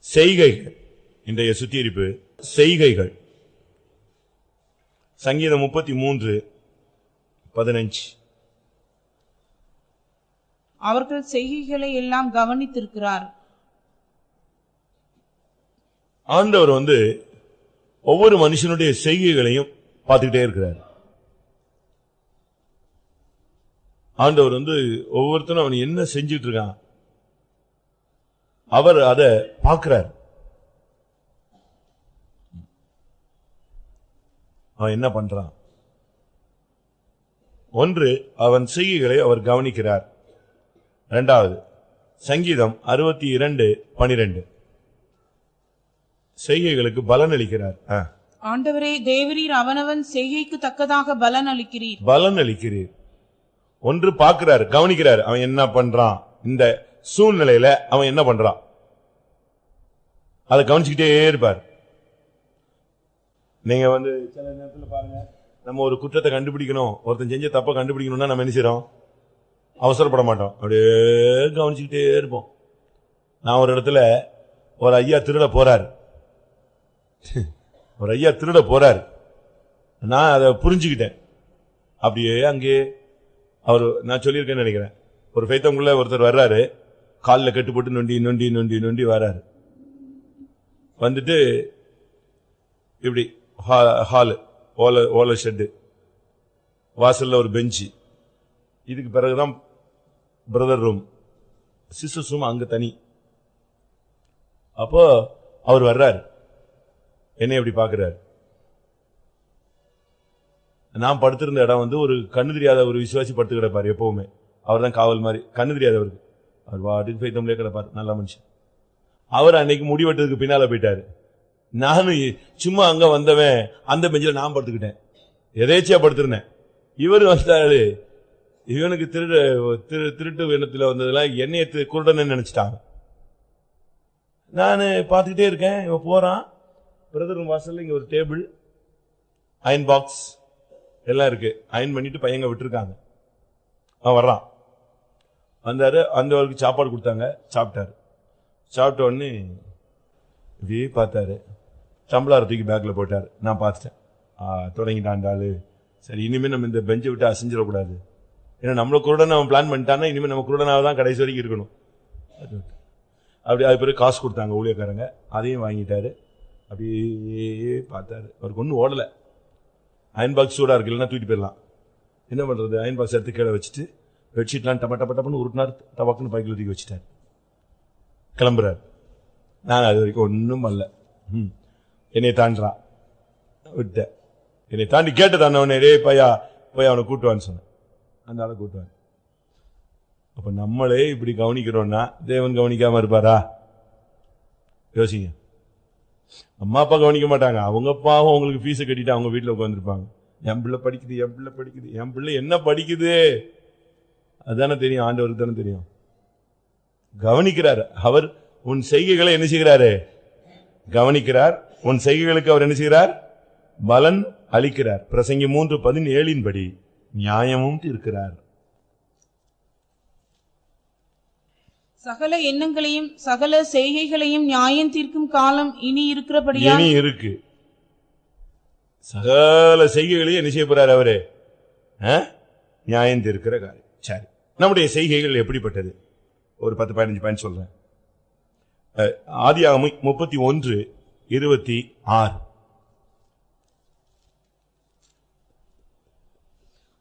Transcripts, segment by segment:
செய்கைகள். இன்றைய சுத்திகரிப்பு செய்கைகள். சங்கீதம் முப்பத்தி மூன்று பதினஞ்சு. அவர்கள் செய்கைகளை எல்லாம் கவனித்திருக்கிறார். ஆண்டவர் வந்து ஒவ்வொரு மனுஷனுடைய செய்கைகளையும் பார்த்துக்கிட்டே இருக்கிறார். ஆண்டவர் வந்து ஒவ்வொருத்தரும் அவன் என்ன செஞ்சிட்டு இருக்கான்? அவர் அதை பார்க்கிறார். அவன் என்ன பண்றான்? ஒன்று அவன் செய்கைகளை அவர் கவனிக்கிறார். இரண்டாவது சங்கீதம் அறுபத்தி இரண்டு பனிரெண்டு. செய்கைகளுக்கு பலன் அளிக்கிறார். ஆண்டவரே தேவரீர் அவனவன் செய்கைக்கு தக்கதாக பலன் அளிக்கிறீர் பலன் அளிக்கிறீர் ஒன்று பார்க்கிறார் கவனிக்கிறார் அவன் என்ன பண்றான்? இந்த சூழ்நிலையில அவன் என்ன பண்றான்? அதை கவனிச்சுக்கிட்டே இருப்பார். நீங்க வந்து சில நேரத்துல பாருங்க நம்ம ஒரு குற்றத்தை கண்டுபிடிக்கணும் ஒருத்தன் செஞ்ச தப்ப கண்டுபிடிக்கணும்னா நம்ம என்ன செய்றோம்? அவசரப்பட மாட்டோம் அப்படியே கவனிச்சுக்கிட்டே இருப்போம். நான் ஒரு இடத்துல ஒரு ஐயா திருட போறார். ஒரு ஐயா திருட போறார். நான் அதை புரிஞ்சுக்கிட்டேன். அப்படியே அங்கே அவர் நான் சொல்லியிருக்கேன்னு நினைக்கிறேன். ஒரு ஃபைத்தவங்குள்ள ஒருத்தர் வர்றாரு. காலில் கட்டுப்பட்டு நொண்டி நொண்டி நொண்டி நொண்டி வர்றாரு வந்துட்டு இப்படி ஹாலு ஓலை ஓலை ஷெட்டு வாசலில் ஒரு பெஞ்சு. இதுக்கு பிறகுதான் பிரதர் ரூம் சிஸ்டர்ஸ் ரூம் அங்கே தனி. அப்போ அவர் வர்றாரு. என்னை எப்படி பார்க்கறாரு? நான் படுத்திருந்த இடம் வந்து ஒரு கண்ணு தெரியாத ஒரு விசுவாசி படுத்து கிடப்பார் எப்பவுமே. அவர் தான் காவல் மாதிரி கண்ணு தெரியாதவருக்கு அவர் வாட்டுக்கு போய்த்தம்லே கிடப்பார் நல்ல மனுஷன். அவர் அன்னைக்கு முடிவெட்டதுக்கு பின்னால போயிட்டாரு. நானும் சும்மா அங்க வந்தவன் அந்த பெஞ்சில் நான் படுத்துக்கிட்டேன். எதேச்சியா படுத்திருந்தேன். இவர் வந்தாரு இவனுக்கு திருடு திரு திருட்டு எண்ணத்தில் வந்ததெல்லாம் என்னைய குருடன்னு நினைச்சிட்டாங்க. நான் பார்த்துக்கிட்டே இருக்கேன். இவன் போகிறான் பிரதர் வாசலில் இங்கே ஒரு டேபிள் அயன் பாக்ஸ் எல்லாம் இருக்கு. அயன் பண்ணிட்டு பையங்க விட்டுருக்காங்க. அவன் வர்றான். வந்தாரு. வந்தவருக்கு சாப்பாடு கொடுத்தாங்க. சாப்பிட்டாரு. சாப்பிட்ட உடனே இப்படியே பார்த்தாரு. சம்பளார தூக்கி பேக்கில் போட்டார். நான் பார்த்துட்டேன். ஆ, சரி இனிமேல் நம்ம இந்த பெஞ்சை விட்டு அசைஞ்சிடக்கூடாது. ஏன்னா நம்மளை குருடன் அவன் பிளான் பண்ணிட்டான்னா இனிமேல் நம்ம குருடனாக தான் கடைசி வரைக்கும் இருக்கணும். அப்படி அது பிறகு காசு கொடுத்தாங்க ஊழியக்காரங்க. அதையும் வாங்கிட்டாரு. அப்படியே பார்த்தாரு. அவருக்கு ஒன்றும் ஓடலை. அயன் பாக்ஸ் சூடாக இருக்கு இல்லைன்னா தூக்கிட்டு போயிடலாம். என்ன பண்ணுறது அயன் பாக்ஸ் எடுத்து கீழே வச்சுட்டு பெட்ஷீட்லாம் டப்ப டப்ப டப்பன்னு உருட்டினார். டபக்குன்னு பைக்கில் தூக்கி வச்சுட்டார். கிளம்புறாரு. நான் அது வரைக்கும் ஒன்றும் பண்ணல. ம். என்னை தாண்டான் விட்டேன். என்னை தாண்டி கேட்டு தாண்டவனே டேய் பையா போய் அவனை கூட்டுவான்னு சொன்னேன். அந்த ஆளை கூட்டுவான் அப்ப நம்மளே இப்படி கவனிக்கிறோம்னா தேவன் கவனிக்காம இருப்பாரா? யோசிங்க. அம்மா அப்பா கவனிக்க மாட்டாங்க. அவங்க அப்பாவும் அவங்களுக்கு ஃபீஸை கட்டிட்டு அவங்க வீட்டில் உட்காந்துருப்பாங்க என் பிள்ளை படிக்குது என் பிள்ளை படிக்குது என் பிள்ளை என்ன படிக்குது? அதுதானே தெரியும். ஆண்டவருக்கு தானே தெரியும். கவனிக்கிறார். அவர் உன் செய்கைகளை என்ன செய்கிறாரு? கவனிக்கிறார். உன் செய்கைகளுக்கு அவர் என்ன செய்கிறார்? பலன் அளிக்கிறார். பிரசங்கி மூன்று பதினேழின் படி நியாயமும் இருக்கிறார் சகல எண்ணங்களையும் சகல செய்கைகளையும் நியாயம் தீர்க்கும் காலம் இனி இருக்கிறபடியா இனி இருக்கு. சகல செய்கைகளையும் என்ன செய்ய போறாரு அவரு? நியாயம் தீர்க்கிற காரியம். சரி. நம்முடைய செய்கைகள் எப்படிப்பட்டது? ஒரு பத்து பதினஞ்சு பாயிண்ட் சொல்றேன். ஆதி முப்பத்தி ஒன்று இருபத்தி ஆறு.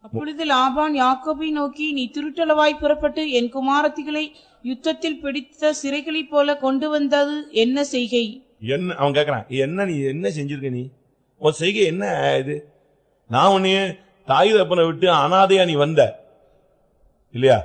அப்பொழுது லாபான் யாக்கோபை நோக்கி நீ திருட்டளவாய் புறப்பட்டு என் குமாரத்திகளை யுத்தத்தில் பிடித்த சிறைகளைப் போல கொண்டு வந்தது என்ன செய்கை? என்ன அவன் கேக்குறான் என்ன நீ என்ன செஞ்சிருக்க நீ? உன் செய்கை என்ன இது? நான் உன்னைய தாய் தப்பனை விட்டு அனாதையா நீ வந்த? இல்லையா?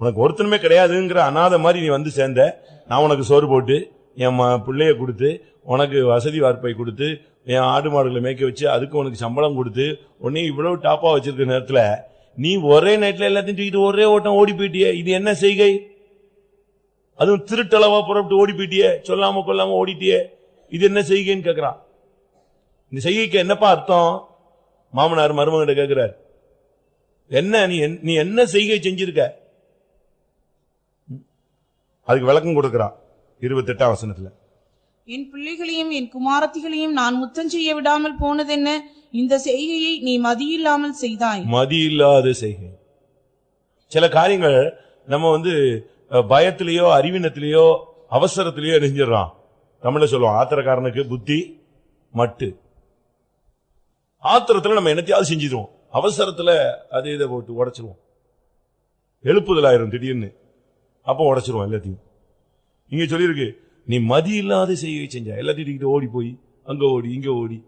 உனக்கு ஒருத்தனுமே கிடையாதுங்கிற அனாதை மாதிரி நீ வந்து சேர்ந்த? நான் உனக்கு சோறு போட்டு என் ம- பிள்ளைய கொடுத்து உனக்கு வசதி வார்ப்பை கொடுத்து என் ஆடு மாடுகளை மேய்க்க வச்சு அதுக்கு உனக்கு சம்பளம் கொடுத்து உன்னையும் இவ்வளவு டாப்பா வச்சிருக்க நேரத்துல நீ ஒரே நைட்டில் எல்லாத்தையும் தூக்கிட்டு ஒரே ஓட்டம் ஓடி போயிட்டிய. இது என்ன செய்கை? அதுவும் திருட்டளவா புறப்பட்டு ஓடி போயிட்டிய. சொல்லாம கொல்லாம ஓடிட்டிய. இது என்ன செய்கைன்னு கேக்குறான். இந்த செய்கைக்கு என்னப்பா அர்த்தம்? மாமனார் மருமகிட்ட கேக்குறார். என்ன நீ என்- நீ என்ன செய்கை செஞ்சிருக்க? அதுக்கு விளக்கம் கொடுக்கிறான். இருபத்தெட்டாம் வசனத்துல. என் பிள்ளைகளையும் என் குமாரத்திகளையும் நான் முத்தம் செய்ய விடாமல் போனதென்ன? இந்த செய்கையை நீ மதியில்லாமல் செய்தாய். மதியில்லாத செய்கை. சில காரியங்கள் நம்ம வந்து பயத்திலேயோ அறிவினத்திலேயோ அவசரத்திலேயோ நெஞ்சிடறோம் தமிழ்ல சொல்லுவோம் ஆத்திரக்காரனுக்கு புத்தி மட்டு. ஆத்திரத்துல நம்ம என்னத்தையாவது செஞ்சிடுவோம் அவசரத்துல அது இதை போட்டு உடச்சிருவோம். எழுப்புதல் ஆயிரும் திடீர்னு. அப்போ உடச்சிருவோம் எல்லாத்தையும். இங்க சொல்லியிருக்கு நீ மதி இல்லாத செய்கை செஞ்ச எல்லாத்தையும் ஓடி போய் அங்க ஓடி இங்க ஓடி.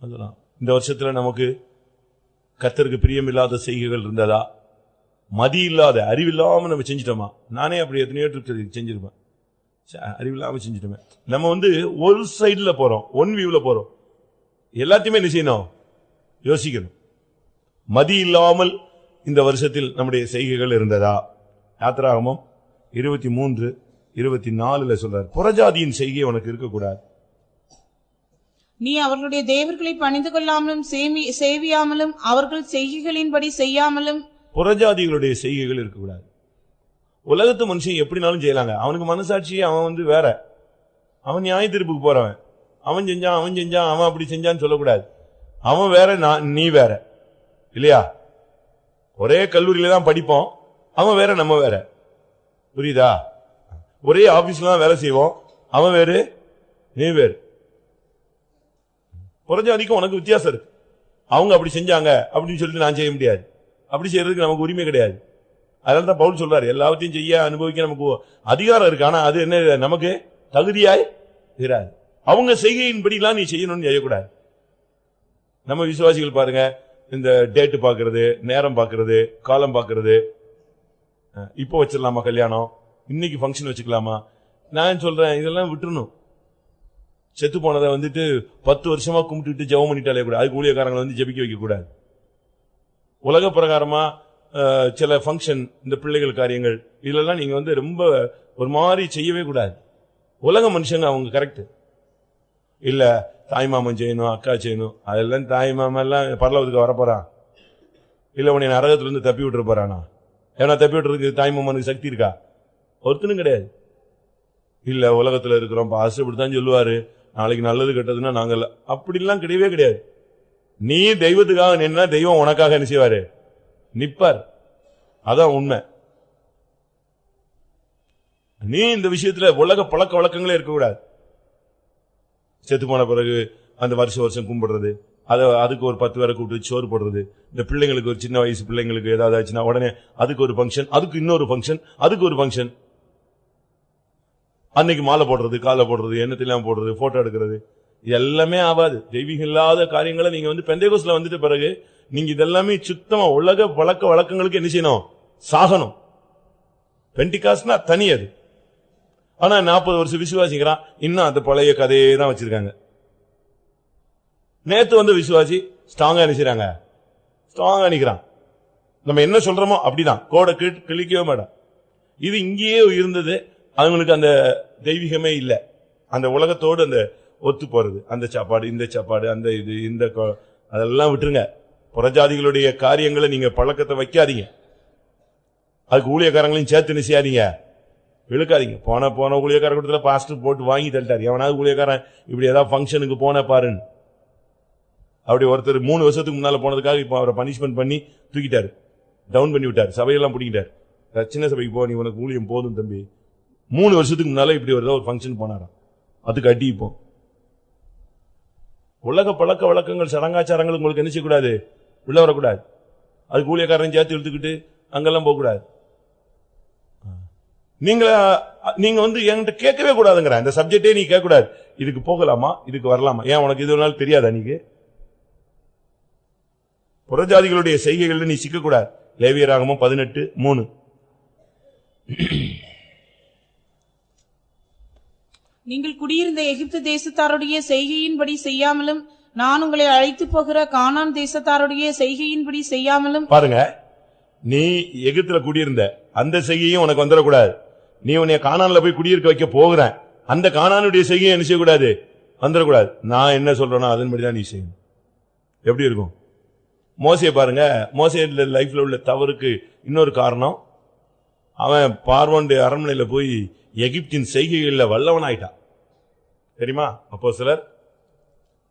அதெல்லாம். இந்த வருஷத்துல நமக்கு கத்தருக்கு பிரியமில்லாத செய்கைகள் இருந்ததா? மதி இல்லாத அறிவில்லாம நம்ம செஞ்சிட்டோமா? நானே அப்படி எத்தனையோ ட்ரிப் செஞ்சிருப்பேன். ச- அறிவில்லாம செஞ்சிட்டோமே. நம்ம வந்து ஒரு சைடில் போறோம் ஒன் வியூல போறோம். எல்லாத்தையுமே என்ன செய்யணும்? யோசிக்கணும். மதி இல்லாமல் இந்த வருஷத்தில் நம்முடைய செய்கைகள் இருந்ததா? யாத்திராகமும் இருபத்தி மூன்று இருபத்தி நாலுல சொல்றார் புறஜாதியின் செய்கை உனக்கு இருக்கக்கூடாது. நீ அவர்களுடைய தேவர்களை பணிந்து கொள்ளாமலும் சேவியாமலும் அவர்கள் செய்கைகளின்படி செய்யாமலும் புறஜாதிகளுடைய செய்கைகள் இருக்கக்கூடாது. உலகத்து மனுஷன் எப்படினாலும் செய்யலாங்க. அவனுக்கு மனசாட்சி அவன் வந்து வேற. அவன் நியாய தீர்ப்புக்கு போறவன். அவன் செஞ்சான் அவன் செஞ்சான் அவன் அப்படி செஞ்சான்னு சொல்லக்கூடாது. அவன் வேற நான் நீ வேற. இல்லையா? ஒரே கல்லூரியில தான் படிப்போம். அவன் வேற நம்ம வேற. புரியுதா? ஒரே ஆபீஸ்ல தான் வேலை செய்வோம். அவன் வேறு நீ வேறு. வரைக்கும் உனக்கு வித்தியாசம் இருக்கு. அவங்க அப்படி செஞ்சாங்க அப்படின்னு சொல்லிட்டு நான் செய்ய முடியாது. அப்படி செய்யறதுக்கு நமக்கு உரிமை கிடையாது. அதனால தான் பவுல் சொல்றாரு எல்லாத்தையும் செய்ய அனுபவிக்க நமக்கு அதிகாரம் இருக்கு. ஆனா அது என்ன நமக்கு தகுதியாய் இராது. அவங்க செய்கையின்படிலாம் நீ செய்யணும்னு செய்யக்கூடாது. நம்ம விசுவாசிகள் பாருங்க இந்த டேட்டு பாக்குறது நேரம் பாக்குறது காலம் பாக்குறது இப்போ வச்சிடலாமா கல்யாணம்? இன்னைக்கு ஃபங்க்ஷன் வச்சுக்கலாமா? நான் சொல்றேன் இதெல்லாம் விட்டுருணும் செத்து போனதை வந்துட்டு பத்து வருஷமா கும்பிட்டுட்டு ஜெபம் பண்ணிட்டாலே கூட அதுக்கு ஊழியக்காரங்களை வந்து ஜெபிக்க வைக்கக்கூடாது உலக பிரகாரமா சில ஃபங்க்ஷன் இந்த பிள்ளைகள் காரியங்கள் இதெல்லாம் நீங்க வந்து ரொம்ப ஒரு மாதிரி செய்யவே கூடாது. உலக மனுஷங்க அவங்க கரெக்ட் இல்ல தாய் மாமன் செய்யணும் அக்கா செய்யணும் அதெல்லாம் தாய் எல்லாம் பரலவத்துக்கு வரப்போறான். இல்ல உன்னை நரகத்துல இருந்து தப்பி விட்டுற போறானா? ஏன்னா தப்பி தாய்மாமனுக்கு சக்தி இருக்கா? ஒருத்தனும் கிடையாது. இல்ல உலகத்துல இருக்கிறோம் பாஸ்டர் இப்படித்தான் சொல்லுவாரு. நாளைக்கு நல்லது கெட்டதுன்னா நாங்கள் அப்படிலாம் கிடையவே கிடையாது. நீ தெய்வத்துக்காக நின்னா தெய்வம் உனக்காக என்ன செய்வாரு? நிப்பார். அதான் உண்மை. நீ இந்த விஷயத்துல உலக பழக்க வழக்கங்களே இருக்கக்கூடாது. செத்து போன பிறகு அந்த வருஷம் வருஷம் கும்பிடுறது. அதை அதுக்கு ஒரு பத்து பேரை கூப்பிட்டு சோறு போடுறது. இந்த பிள்ளைங்களுக்கு ஒரு சின்ன வயசு பிள்ளைங்களுக்கு ஏதாவது ஆச்சுன்னா உடனே அதுக்கு ஒரு ஃபங்க்ஷன் அதுக்கு இன்னொரு ஃபங்க்ஷன் அதுக்கு ஒரு ஃபங்க்ஷன் அன்னைக்கு மாலை போடுறது காலை போடுறது எண்ணத்தெல்லாம் போடுறது போட்டோ எடுக்கிறது. இது எல்லாமே ஆகாது. தெய்வீகம் இல்லாத காரியங்களை நீங்க வந்து பெந்தேகோஸ்ல வந்துட்ட பிறகு நீங்க இதெல்லாமே சுத்தமா உலக பழக்க வழக்கங்களுக்கு என்ன செய்யணும்? சாகணும். பெண்டிகாஸ்னா தனி அது. ஆனா நாற்பது வருஷம் விசுவாசிக்கிறான். இன்னும் அந்த பழைய கதையே தான் வச்சிருக்காங்க. நேத்து வந்து விசுவாசி ஸ்ட்ராங்கா நினைச்சாங்க ஸ்ட்ராங்கா நிக்கிறான் நம்ம என்ன சொல்றோமோ அப்படிதான். கோடை கிழிக்கவே மாட்டான். இது இங்கேயே இருந்தது. அவங்களுக்கு அந்த தெய்வீகமே இல்லை. அந்த உலகத்தோடு அந்த ஒத்து போறது. அந்த சாப்பாடு இந்த சாப்பாடு அந்த இது இந்த அதெல்லாம் விட்டுருங்க. புறஜாதிகளுடைய காரியங்களை நீங்க பழக்கத்தை வைக்காதீங்க. அதுக்கு ஊழியக்காரங்களையும் சேர்த்து நிச்சயாதீங்க இழுக்காதீங்க. போன போன ஊழியக்கார கொடுத்துல பாஸ்டர் போட்டு வாங்கி தள்ளிட்டாரு. எவனாவது ஊழியக்காரன் இப்படி ஏதாவது ஃபங்க்ஷனுக்கு போன பாருன்னு. அப்படி ஒருத்தர் மூணு வருஷத்துக்கு முன்னால போனதுக்காக இப்போ அவரை பனிஷ்மெண்ட் பண்ணி தூக்கிட்டாரு. டவுன் பண்ணி விட்டார். சபையெல்லாம் பிடிக்கிட்டார் சின்ன சபைக்கு போ நீ உனக்கு ஊழியம் போதும் தம்பி. மூணு வருஷத்துக்கு முன்னால இப்படி ஒரு ஒரு ஃபங்க்ஷன் போனாராம். அதுக்கு அடி இப்போ. உலக பழக்க வழக்கங்கள் சடங்காச்சாரங்கள் உங்களுக்கு என்ன செய்யக்கூடாது? உள்ள வரக்கூடாது. அதுக்கு ஊழியக்காரன் சேர்த்து இழுத்துக்கிட்டு அங்கெல்லாம் போகக்கூடாது. நீங்க நீங்க வந்து என்கிட்ட கேட்கவே கூடாதுங்கிற இந்த சப்ஜெக்டே நீ கேட்க கூடாது இதுக்கு போகலாமா? இதுக்கு வரலாமா? ஏன் உனக்கு இது ஒரு நாள் தெரியாதா நீங்க? புறஜாதிகளுடைய செய்கைகள்ல நீ சிக்கக்கூடாது. லேவியராகமும் பதினெட்டு மூணு. நீங்கள் குடியிருந்த எகிப்து தேசத்தாருடைய செய்கையின்படி செய்யாமலும் நான் உங்களை அழைத்து போகிற கானான் தேசத்தாருடைய செய்கையின்படி செய்யாமலும் பாருங்க நீ எகிப்துல குடியிருந்த அந்த செய்கையும் உனக்கு வந்துடக்கூடாது. நீ உன்னை கானான்ல போய் குடியிருக்க வைக்க போகிற அந்த கானானுடைய செய்கையும் என்ன செய்யக்கூடாது? வந்துடக்கூடாது. நான் என்ன சொல்றேனோ அதன்படி தான் நீ செய்யணும். எப்படி இருக்கும்? மோசையை பாருங்க. மோசே லைஃப்ல உள்ள தவறுக்கு இன்னொரு காரணம் அவன் பார்வோனுடைய அரண்மனையில போய் எகிப்தின் செய்கைகளில் வல்லவன் ஆயிட்டான் தெரியுமா? அப்போ சிலர்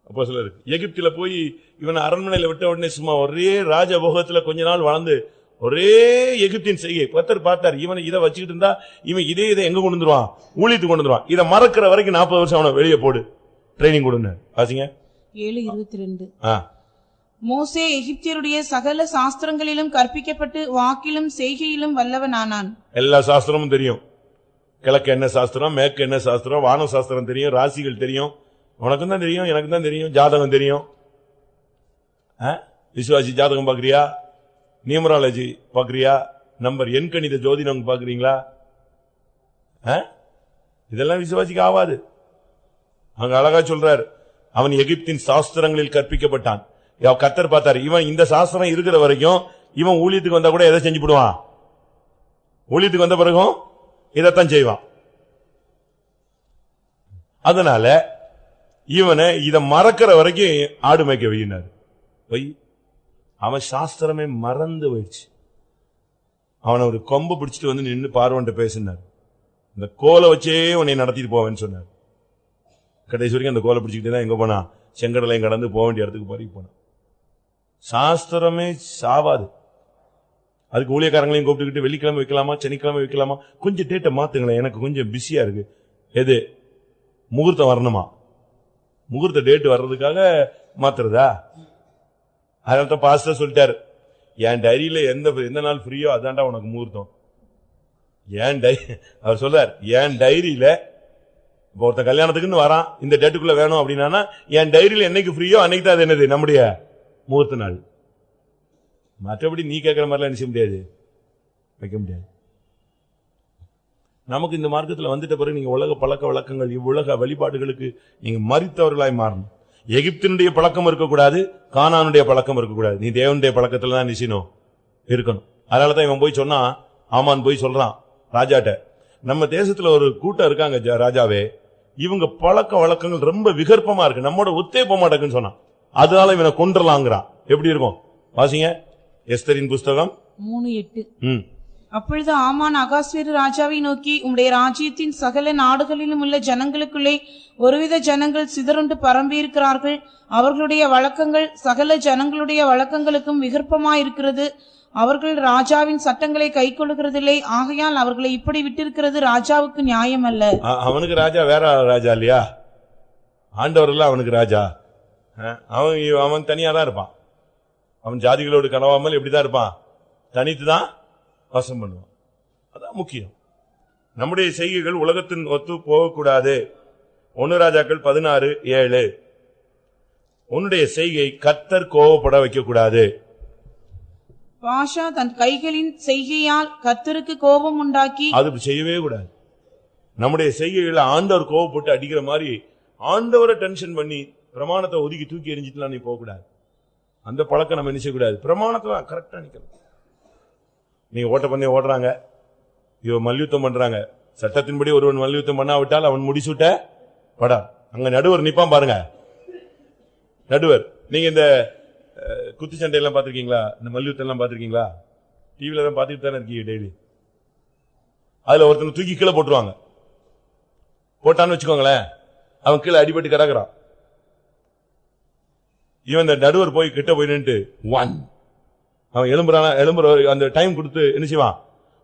அப்போ சிலர் எகிப்தில போய் இவன் அரண்மனையில விட்ட உடனே சும்மா ஒரே ராஜபோகத்துல கொஞ்ச நாள் வளர்ந்து ஒரே எகிப்தின் செய்கை பத்தர் பார்த்தார் இவனை இதை வச்சுக்கிட்டு இருந்தா இவன் இதே இதை எங்க கொண்டு வந்துருவான்? ஊழியத்துக்கு கொண்டு வந்துருவான். இதை மறக்கிற வரைக்கும் நாற்பது வருஷம் அவனை வெளியே போடு. ட்ரைனிங் கொடுங்க வாசிங்க. ஏழு இருபத்தி ரெண்டு. ஆ. மோசே எகிப்தியருடைய சகல சாஸ்திரங்களிலும் கற்பிக்கப்பட்டு வாக்கிலும் செய்கையிலும் வல்லவனானான். எல்லா சாஸ்திரமும் தெரியும். கிழக்கு என்ன சாஸ்திரம் மேற்கு என்ன சாஸ்திரம் வான சாஸ்திரம் தெரியும் ராசிகள் தெரியும். உனக்கும் தான் தெரியும் எனக்கு தான் தெரியும் ஜாதகம் தெரியும். ஆ? விசுவாசி ஜாதகம் பாக்குறியா நியூமராலஜி பாக்குறியா நம்பர் எண்கணித ஜோதிடம் பாக்குறீங்களா ஆ? இதெல்லாம் விசுவாசிக்கு ஆவாது. அங்க அழகா சொல்றார் அவன் எகிப்தின் சாஸ்திரங்களில் கற்பிக்கப்பட்டான். கத்தர் கர்த்தர் பார்த்தார். இவன் இந்த சாஸ்திரம் இருக்கிற வரைக்கும் இவன் ஊழியத்துக்கு வந்தா கூட எதை செஞ்சு விடுவான் ஊழியத்துக்கு வந்த பிறகும் இதைத்தான் செய்வான். அதனால இவனை இதை மறக்கிற வரைக்கும் ஆடு மேய்க்க வையினார். வை அவன் சாஸ்திரமே மறந்து போயிடுச்சு. அவனை ஒரு கொம்பு பிடிச்சிட்டு வந்து நின்று பார்வன்ட்டு பேசினார். இந்த கோலை வச்சே உன்னை நடத்திட்டு போவேன்னு சொன்னார். கடைசி வரைக்கும் அந்த கோலை பிடிச்சிக்கிட்டே தான் எங்க போனா செங்கடலையும் கடந்து போக வேண்டிய இடத்துக்கு பறி போனான். சாஸ்திரமே சாவாது. அதுக்கு ஊழியக்காரங்களையும் கூப்பிட்டுக்கிட்டு வெள்ளிக்கிழமை வைக்கலாமா சனிக்கிழமை வைக்கலாமா? கொஞ்சம் டேட்டை மாத்துங்களேன். எனக்கு கொஞ்சம் பிஸியா இருக்கு. எது? முகூர்த்தம் வரணுமா? முகூர்த்த டேட் வர்றதுக்காக மாத்துறதா? அதனால தான் பாஸ்டர் சொல்லிட்டாரு. என் டைரியில எந்த எந்த நாள் ஃப்ரீயோ அதான்டா உனக்கு முகூர்த்தம். ஏன் டை அவர் சொல்றார் என் டைரியில இப்போ ஒருத்தன் கல்யாணத்துக்குன்னு வரான். இந்த டேட்டுக்குள்ள வேணும் அப்படின்னா என் டைரியில என்னைக்கு ஃப்ரீயோ அன்னைக்கு தான் அது என்னது நம்முடைய முகூர்த்த நாள். மற்றபடி நீ கேட்குற மாதிரிலாம் என்ன செய்ய முடியாது. வைக்க முடியாது. நமக்கு இந்த மார்க்கத்தில் வந்துட்ட பிறகு நீங்க உலக பழக்க வழக்கங்கள் இவ்வுலக வழிபாடுகளுக்கு நீங்க மறித்தவர்களாய் மாறணும். எகிப்தினுடைய பழக்கம் இருக்கக்கூடாது கானானுடைய பழக்கம் இருக்கக்கூடாது. நீ தேவனுடைய பழக்கத்தில் தான் நிச்சயம் இருக்கணும். அதனாலதான் இவன் போய் சொன்னான் ஆமான் போய் சொல்றான் ராஜாட்ட. நம்ம தேசத்துல ஒரு கூட்டம் இருக்காங்க ராஜாவே. இவங்க பழக்க வழக்கங்கள் ரொம்ப விகற்பமா இருக்கு. நம்மோட ஒத்தே போக மாட்டேங்குன்னு சொன்னான். அதனால இவனை கொன்றலாங்கிறான். எப்படி இருக்கும்? வாசிங்க. எஸ்தரின் புஸ்தகம். மூணு எட்டு. ம். அப்பொழுது ஆமான் அகாஸ்வேரு ராஜாவை நோக்கி உம்முடைய ராஜ்யத்தின் சகல நாடுகளிலும் உள்ள ஜனங்களுக்குள்ளே ஒருவித ஜனங்கள் சிதறுண்டு பரம்பியிருக்கிறார்கள். அவர்களுடைய வழக்கங்கள் சகல ஜனங்களுடைய வழக்கங்களுக்கும் விகற்பமாயிருக்கிறது. அவர்கள் ராஜாவின் சட்டங்களை கைக்கொள்ளுகிறதில்லை. ஆகையால் அவர்களை இப்படி விட்டிருக்கிறது ராஜாவுக்கு நியாயம் அல்ல அவனுக்கு ராஜா வேற ராஜா இல்லையா? ஆண்டவர் அவனுக்கு ராஜா. அவன் அவன் தனியா தான் இருப்பான். அவன் ஜாதிகளோடு கனவாமல் எப்படிதான் இருப்பான்? தனித்து தான் வாசம் பண்ணுவான். அதான் முக்கியம். நம்முடைய செய்கைகள் உலகத்தின் ஒத்து போகக்கூடாது. ஒன்னு ராஜாக்கள் பதினாறு ஏழு. உன்னுடைய செய்கை கத்தர் கோவப்பட வைக்க கூடாது பாஷா தன் கைகளின் செய்கையால் கர்த்தருக்கு கோபம் உண்டாக்கி அது செய்யவே கூடாது. நம்முடைய செய்கைகளை ஆண்டவர் கோவப்பட்டு அடிக்கிற மாதிரி ஆண்டவரை டென்ஷன் பண்ணி பிரமாணத்தை ஒதுக்கி தூக்கி எரிஞ்சிட்டுலாம் நீ போக கூடாது அந்த பழக்கம் நம்ம என்ன செய்யக்கூடாது? பிரமாணத்தை நிற்கணும் நிக்கணும். ஓட்ட பந்தயம் ஓடுறாங்க. இவ மல்யுத்தம் பண்ணுறாங்க சட்டத்தின்படி ஒருவன் மல்யுத்தம் பண்ணாவிட்டால் அவன் முடிசூட்ட படா அங்கே நடுவர் நிற்பான் பாருங்க. நடுவர் நீங்கள் இந்த குத்து சண்டையெல்லாம் பார்த்துருக்கீங்களா? இந்த மல்யுத்தம்லாம் பார்த்துருக்கீங்களா? டிவியில் தான் பார்த்துட்டு தானே இருக்கீங்க டெய்லி அதில் ஒருத்தனை தூக்கி கீழே போட்டுருவாங்க. போட்டான்னு வச்சுக்கோங்களேன். அவன் கீழே அடிபட்டு கிடக்குறான். இவன் இந்த நடுவர் போய் கிட்ட போய் நின்று ஒன் அவன் எலும்புறானா எலும்புற அந்த டைம் கொடுத்து என்ன செய்வான்?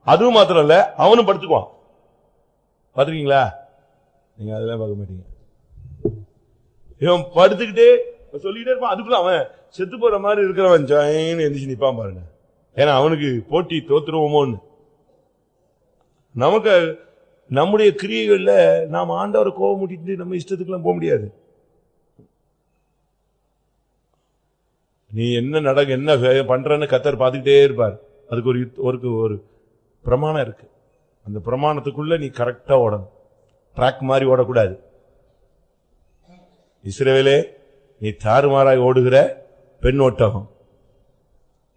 அதுவும் மாத்திரம் இல்ல அவனும் படுத்துக்குவான். பாத்துருக்கீங்களா நீங்க அதெல்லாம் பார்க்க மாட்டீங்க. இவன் படுத்துக்கிட்டே சொல்லிக்கிட்டே இருப்பான். அதுக்குள்ள அவன் செத்து போற மாதிரி இருக்கிறவன் ஜாயின்னு எந்திரிச்சு நிப்பான் பாருங்க. ஏன்னா அவனுக்கு போட்டி தோத்துருவோமோன்னு. நமக்கு நம்முடைய கிரியைகள்ல நாம் ஆண்டவரை கோவம் முட்டிட்டு நம்ம இஷ்டத்துக்குலாம் போக முடியாது. நீ என்ன நடக்க என்ன வே- பண்றன்னு கத்தர் பார்த்துக்கிட்டே இருப்பார். அதுக்கு ஒரு யுத்- ஒரு ஒரு பிரமாணம் இருக்கு. அந்த பிரமாணத்துக்குள்ள நீ கரெக்டா ஓடணும். ட்ராக் மாதிரி ஓடக்கூடாது. இஸ்ரேவேலே நீ தாறுமாறாய் ஓடுகிற பெண் ஓட்டகம்.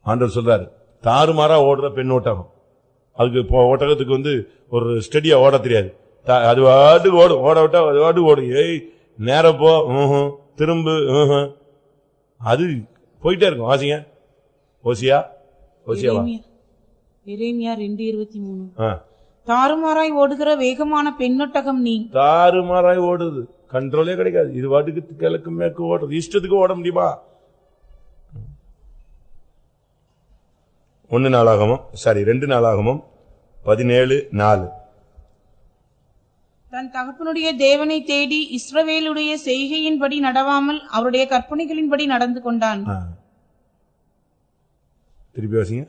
ஆண்டவர் சொல்றாரு தாறுமாறா ஓடுற பெண் ஓட்டகம். அதுக்கு இப்போ வந்து ஒரு ஸ்டடியா ஓட தெரியாது. தா- அது வாட்டுக்கு ஓடும். ஓட விட்டா அது வாட்டுக்கு ஓடும். ஏய் நேரப்போ போ திரும்பு ம்ஹும். அது போயிட்டே இருக்கும். வாசிங்க. ஓசியா? ஓசியாவா? எரேமியா ரெண்டு இருபத்தி மூணு. தாறுமாறாய் ஓடுகிற வேகமான பெண்ணொட்டகம் நீ. தாறுமாறாய் ஓடுது. கண்ட்ரோலே கிடைக்காது. இது வாட்டுக்கு கிழக்கு மேற்கு ஓடுறது. இஷ்டத்துக்கு ஓட முடியுமா? ஒன்னு நாளாகமும் சாரி ரெண்டு நாளாகமும் பதினேழு நாலு. தன் தகப்பனுடைய தேவனை தேடி இஸ்ரவேலுடைய செய்கையின்படி நடவாமல் அவருடைய கற்பனைகளின்படி நடந்து கொண்டான். திருப்பி வாசிங்க.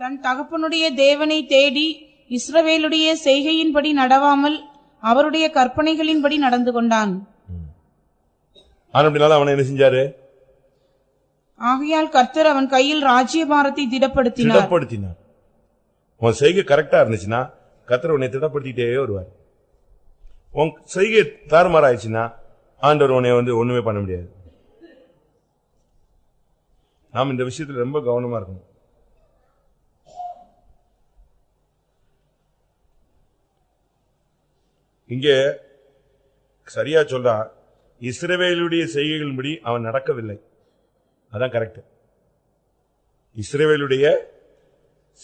தன் தகப்பனுடைய தேவனை தேடி இஸ்ரவேலுடைய செய்கையின்படி நடவாமல் அவருடைய கற்பனைகளின்படி நடந்து கொண்டான். அவனை என்ன செஞ்சாரு? ஆகையால் கர்த்தர் அவன் கையில் ராஜ்யபாரத்தை திடப்படுத்தினார். திடப்படுத்தினார். உன் செய்கை கரெக்டா இருந்துச்சுன்னா கத்தர் உன்னை திடப்படுத்திட்டே வருவார். உன் செய்கை தாறுமாறாயிடுச்சுன்னா ஆண்டவர் உன்னை வந்து ஒண்ணுமே பண்ண முடியாது. நாம் இந்த விஷயத்துல ரொம்ப கவனமா இருக்கணும். இங்கே சரியா சொல்றா இஸ்ரவேலுடைய செய்கைகளின்படி அவன் நடக்கவில்லை. அதான் கரெக்ட் இஸ்ரவேலுடைய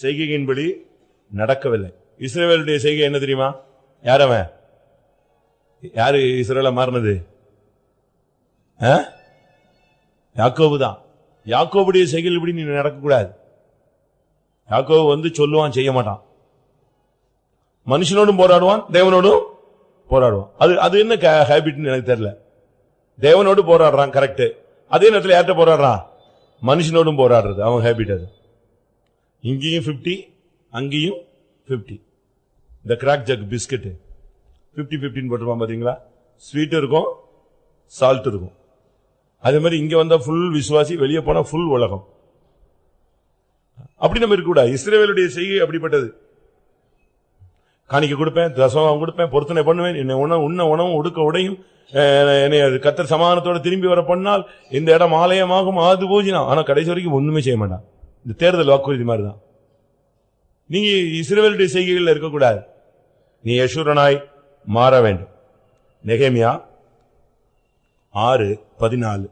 செய்கையின்படி நடக்கவில்லை. இஸ்ரேவேலுடைய செய்கை என்ன தெரியுமா? யார் அவன்? யாரு இஸ்ரவேல மாறினது? ஆ? யாக்கோபு தான். யாக்கோபுடைய செயல் இப்படி நீ நடக்கக்கூடாது. யாக்கோபு வந்து சொல்லுவான் செய்ய மாட்டான். மனுஷனோடும் போராடுவான் தேவனோடும் போராடுவான். அது அது என்ன ஹேபிட்னு எனக்கு தெரியல. தேவனோடு போராடுறான் கரெக்ட் அதே நேரத்தில் யார்கிட்ட போராடுறான்? மனுஷனோடும் போராடுறது அவன் ஹேபிட் அது. இங்கேயும் 50 அங்கேயும் 50 இந்த கிராக் ஜக் பிஸ்கட்டு 50 15 போட்டிருப்பான் பார்த்தீங்களா ஸ்வீட் இருக்கும் சால்ட் இருக்கும். அதே மாதிரி இங்கே வந்தால் ஃபுல் விசுவாசி வெளியே போனால் ஃபுல் உலகம். அப்படி நம்ம இருக்கக்கூடாது. இஸ்ரேவேலுடைய செய்கை அப்படிப்பட்டது. காணிக்க கொடுப்பேன் தசமம் கொடுப்பேன் பொருத்தனை பண்ணுவேன். என்னை உணவு உண்ண உணவும் உடுக்க உடையும். என்னை அது கத்தர் சமாதானத்தோடு திரும்பி வர பண்ணால் இந்த இடம் ஆலயமாகும் ஆது பூஜினா ஆனால் கடைசி வரைக்கும் ஒன்றுமே செய்ய மாட்டான். இந்த தேர்தல் வாக்குறுதி மாதிரி தான் நீங்கள் இஸ்ரேவேலுடைய செய்கைகளில் இருக்கக்கூடாது. நீ யசூரனாய் மாற வேண்டும். நெகேமியா ஆறு பதினாலு.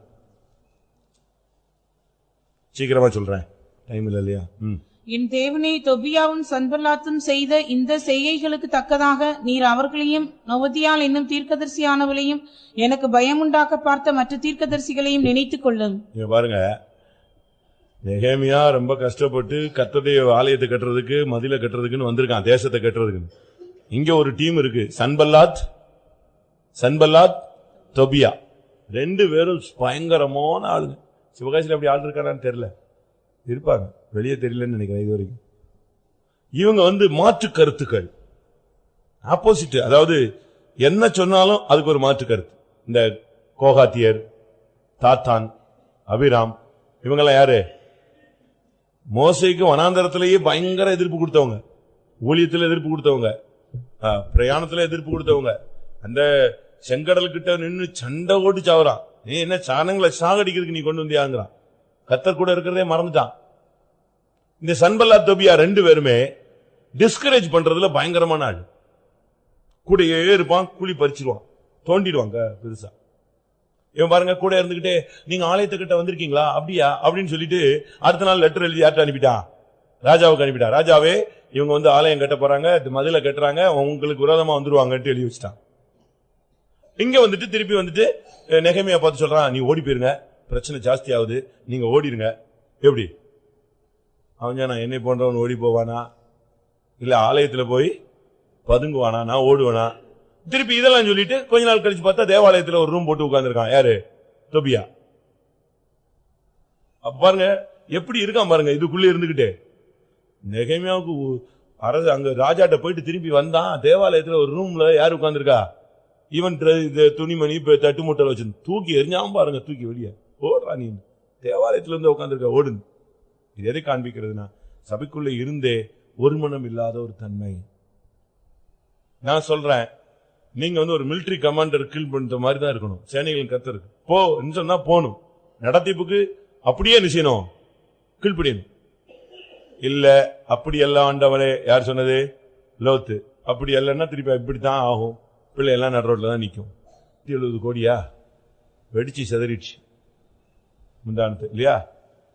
சீக்கிரமா சொல்றேன். டைம் இல்ல இல்லையா? ம். என் தேவனே தொபியாவும் சன்பல்லாத்தும் செய்த இந்த செய்கைகளுக்கு தக்கதாக நீர் அவர்களையும் நொவதியால் என்னும் தீர்க்கதரிசியானவளையும் எனக்கு பயமுண்டாக்க பார்த்த மற்ற தீர்க்கதரிசிகளையும் நினைத்துக் கொள்ளும். பாருங்க. நெகேமியா ரொம்ப கஷ்டப்பட்டு கர்த்தருடைய ஆலயத்தை கட்டுறதுக்கு மதில கட்டுறதுக்குன்னு வந்திருக்கான் தேசத்தை கட்டுறதுக்கு இங்க ஒரு டீம் இருக்கு. Sanballat Sanballat Tobiah. ரெண்டு பேரும் பயங்கரமான ஆளுங்க. சிவகாசியில் அப்படி ஆள் இருக்கானான்னு தெரியல. இருப்பாங்க. வெளியே தெரியலன்னு நினைக்கிறேன் இது வரைக்கும். இவங்க வந்து மாற்று கருத்துக்கள். ஆப்போசிட் அதாவது என்ன சொன்னாலும் அதுக்கு ஒரு மாற்று கருத்து. இந்த கோகாத்தியர் தாத்தான் அபிராம் இவங்கெல்லாம் யாரு? மோசைக்கு வனாந்தரத்திலேயே பயங்கர எதிர்ப்பு கொடுத்தவங்க. ஊழியத்தில் எதிர்ப்பு கொடுத்தவங்க. பிரயாணத்துல எதிர்ப்பு கொடுத்தவங்க. அந்த செங்கடல் கிட்ட நின்று சண்டை ஓட்டு சாவறான். நீ என்ன சாணங்களை சாகடிக்கிறதுக்கு நீ கொண்டு வந்தியாங்கிறான். கத்தர் கூட இருக்கிறதே மறந்துட்டான். இந்த சன்பல்லா தொபியா ரெண்டு பேருமே டிஸ்கரேஜ் பண்றதுல பயங்கரமான ஆள். கூடையே இருப்பான் கூலி பறிச்சிருவான். தோண்டிடுவாங்க பெருசா. இவன் பாருங்க கூட இருந்துகிட்டே நீங்க ஆலயத்துக்கிட்ட வந்திருக்கீங்களா? அப்படியா? அப்படின்னு சொல்லிட்டு அடுத்த நாள் லெட்டர் எழுதி யார்ட்ட அனுப்பிட்டான்? ராஜாவுக்கு அனுப்பிட்டான். ராஜாவே இவங்க வந்து ஆலயம் கட்ட போறாங்க மதுல கட்டுறாங்க உங்களுக்கு விரோதமா வந்துருவாங்கன்ட்டு எழுதி வச்சுட்டான். இங்க வந்துட்டு திருப்பி வந்துட்டு அஹ், பார்த்து சொல்றான் நீ ஓடி போயிருங்க பிரச்சனை ஜாஸ்தி ஆகுது நீங்க ஓடிடுங்க எப்படி? அவன் நான் என்னை போன்றவன் ஓடி போவானா? இல்ல ஆலயத்துல போய் பதுங்குவானா? நான் ஓடுவானா? திருப்பி இதெல்லாம் சொல்லிட்டு கொஞ்ச நாள் கழிச்சு பார்த்தா தேவாலயத்துல ஒரு ரூம் போட்டு உட்காந்துருக்கான் யாரு? தொபியா. பாருங்க எப்படி இருக்கான் பாருங்க இதுக்குள்ள இருந்துகிட்டே. நெகைமையாவுக்கு அரசு அங்க ராஜாட்ட போயிட்டு திரும்பி வந்தான். தேவாலயத்துல ஒரு ரூம்ல யாரு உட்காந்துருக்கா ஈவன் இது துணிமணி தட்டு முட்டல் வச்சு தூக்கி எரிஞ்சாம பாருங்க தூக்கி வெளியே. ஓடுறா நீ. தேவாலயத்துல இருந்து உட்காந்துருக்க ஓடுன்னு இது எதை காண்பிக்கிறதுனா சபைக்குள்ள இருந்தே ஒரு மனம் இல்லாத ஒரு தன்மை. நான் சொல்றேன் நீங்க வந்து ஒரு மிலிட்டரி கமாண்டர் கீழ் பண்ற மாதிரி தான் இருக்கணும். சேனைகளின் கத்தருக்கு போன்னு சொன்னா போகணும் நடத்திப்புக்கு அப்படியே என்ன செய்யணும்? இல்ல அப்படி எல்லாம் ஆண்டவரே. யார் சொன்னது? லோத்து. அப்படி இல்லைன்னா திருப்பி இப்படித்தான் ஆகும். பிள்ளை எல்லாம் நடு ரோட்ல தான் நிற்கும் எழுபது கோடியா? வெடிச்சு செதறிடுச்சு. முந்தானத்து இல்லையா?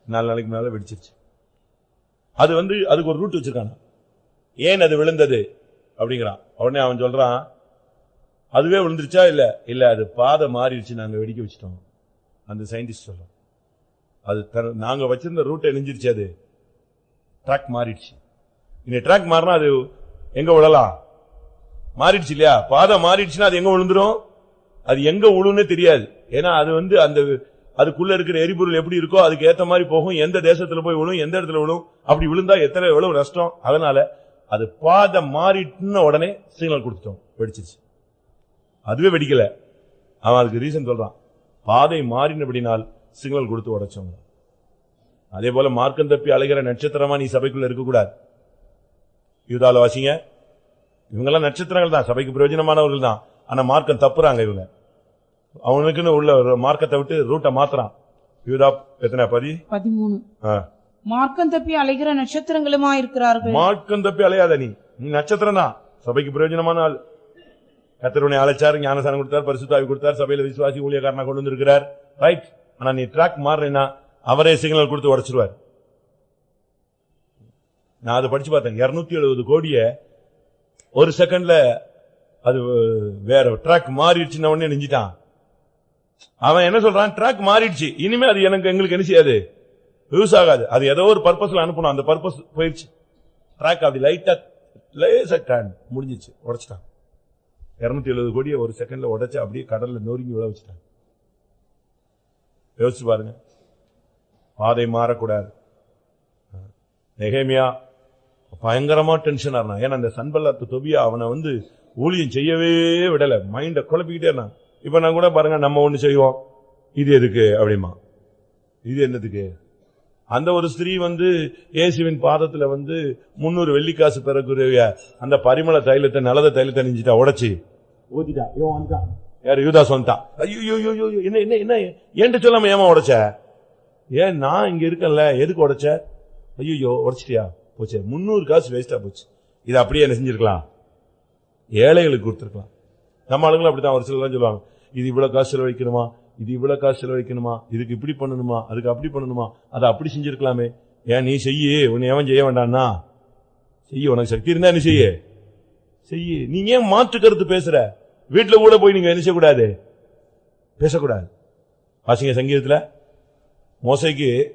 நாலு நாளைக்கு முன்னால வெடிச்சிருச்சு. அது வந்து அதுக்கு ஒரு ரூட் வச்சிருக்கான. ஏன் அது விழுந்தது? அப்படிங்கிறான். உடனே அவன் சொல்றான் அதுவே விழுந்துருச்சா? இல்ல. இல்ல அது பாதை மாறிடுச்சு. நாங்க வெடிக்க வச்சிட்டோம். அந்த சயின்டிஸ்ட் சொல்றோம் அது நாங்க வச்சிருந்த ரூட்டை எழுஞ்சிருச்சு அது. ட்ராக் மாறிடுச்சு. இந்த ட்ராக் மாறினா அது எங்க விழலாம்? மாறிடுச்சு இல்லையா? பாதை மாறிடுச்சுன்னா அது எங்க விழுந்துரும்? அது எங்க விழுன்னு தெரியாது. ஏன்னா அது வந்து அந்த அதுக்குள்ள இருக்கிற எரிபொருள் எப்படி இருக்கோ அதுக்கு ஏத்த மாதிரி போகும். எந்த தேசத்துல போய் விழும் எந்த இடத்துல விழும் அப்படி விழுந்தா எத்தனை எவ்வளவு நஷ்டம்? அதனால அது பாதை மாறிட்டுன உடனே சிக்னல் கொடுத்துட்டோம். வெடிச்சிருச்சு. அதுவே வெடிக்கல. அவன் அதுக்கு ரீசன் சொல்றான். பாதை மாறினபடினால் சிக்னல் கொடுத்து உடைச்சவங்க. அதே போல மார்க்கம் தப்பி அலைகிற நட்சத்திரமா நீ சபைக்குள்ள இருக்கக்கூடாது. யூதால வாசிங்க இவங்கெல்லாம் நட்சத்திரங்கள் தான். சபைக்கு பிரயோஜனமானவர்கள் தான். ஆனா மார்க்கம் தப்புறாங்க இவங்க. அவனுக்குன்னு உள்ள மார்க்கத்தை விட்டு ரூட்டை மாத்துறான். யூதா எத்தனை பதி பதிமூணு. மார்க்கம் தப்பி அலைகிற நட்சத்திரங்களுமா இருக்கிறார்கள்? மார்க்கம் தப்பி அலையாத நீ. நீ நட்சத்திரம் தான். சபைக்கு பிரயோஜனமான ஆள். கத்தருனை அழைச்சார் ஞானசானம் கொடுத்தார் பரிசுத்தாவி கொடுத்தார் சபையில விசுவாசி ஊழியக்காரனா கொண்டு வந்திருக்கிறார். ரைட் ஆனா நீ ட்ராக் மாறினா அவரே சிக்னல் கொடுத்து உடைச்சிருவார். நான் அதை படிச்சு பார்த்தேன். 270 எழுபது கோடிய ஒரு செகண்ட்ல அது வேற ட்ராக் மாறிடுச்சுன்ன உடனே நெஞ்சிட்டான். அவன் என்ன சொல்றான்? ட்ராக் மாறிடுச்சு. இனிமே அது எனக்கு எங்களுக்கு என்ன செய்யாது? யூஸ் ஆகாது. அது ஏதோ ஒரு பர்பஸ்ல அனுப்பணும். அந்த பர்பஸ் போயிடுச்சு. ட்ராக் அப்படி லைட்டா லேசா முடிஞ்சிச்சு. உடைச்சிட்டான். இருநூத்தி எழுபது கோடியை ஒரு செகண்ட்ல உடைச்சு அப்படியே கடல்ல நொறுங்கி விழ வச்சுட்டான். யோசிச்சு பாருங்க. பாதை மாறக்கூடாது. நெகேமியா பயங்கரமா டென்ஷன் ஆனான் ஏன்னா அந்த சன்பல்லாத்து தொபியா அவனை வந்து ஊழியம் செய்யவே விடல. மைண்ட குழப்பிக்கிட்டே இருந்தான். இப்ப நான் கூட பாருங்க நம்ம ஒண்ணு செய்வோம். இது எதுக்கு அப்படிமா? இது என்னதுக்கு அந்த ஒரு ஸ்திரீ வந்து இயேசுவின் பாதத்துல வந்து முன்னூறு வெள்ளிக்காசு பெறக்கூடிய அந்த பரிமள தைலத்தை நலத தைலத்தை நெஞ்சிட்டா உடச்சி ஊதிட்டா இவன் வந்துட்டான். யார்? யூதாஸ் வந்துட்டான். ஐயோ, என்ன என்ன என்ன? ஏன்ட்டு சொல்லாம ஏமா உடைச்ச? ஏன் நான் இங்க இருக்கேன்ல? எதுக்கு உடைச்ச? ஐயோ உடைச்சிட்டியா? போச்சு. முன்னூறு காசு வேஸ்டா போச்சு. இது அப்படியே என்ன செஞ்சிருக்கலாம்? ஏழைகளுக்கு கொடுத்துருக்கலாம். நம்ம ஆளுங்களும் அப்படித்தான் ஒரு சிலர் சொல்லுவாங்க. இது இவ்வளவு காசு செலவழிக்கணுமா? இது இவ்வளவு காசு செலவழிக்கணுமா? இதுக்கு இப்படி பண்ணணுமா? அதுக்கு அப்படி பண்ணணுமா? அதை அப்படி செஞ்சிருக்கலாமே. ஏன் நீ செய்ய உன்னை எவன் செய்ய வேண்டாம்னா செய்ய உனக்கு சக்தி இருந்தா என்ன செய்ய? செய்ய. நீங்க ஏன் மாற்று கருத்து பேசுற? வீட்டுல கூட போய் நீங்க என்ன செய்யக்கூடாது? பேசக்கூடாது. வாசிங்க சங்கீதத்துல. மோசைக்கு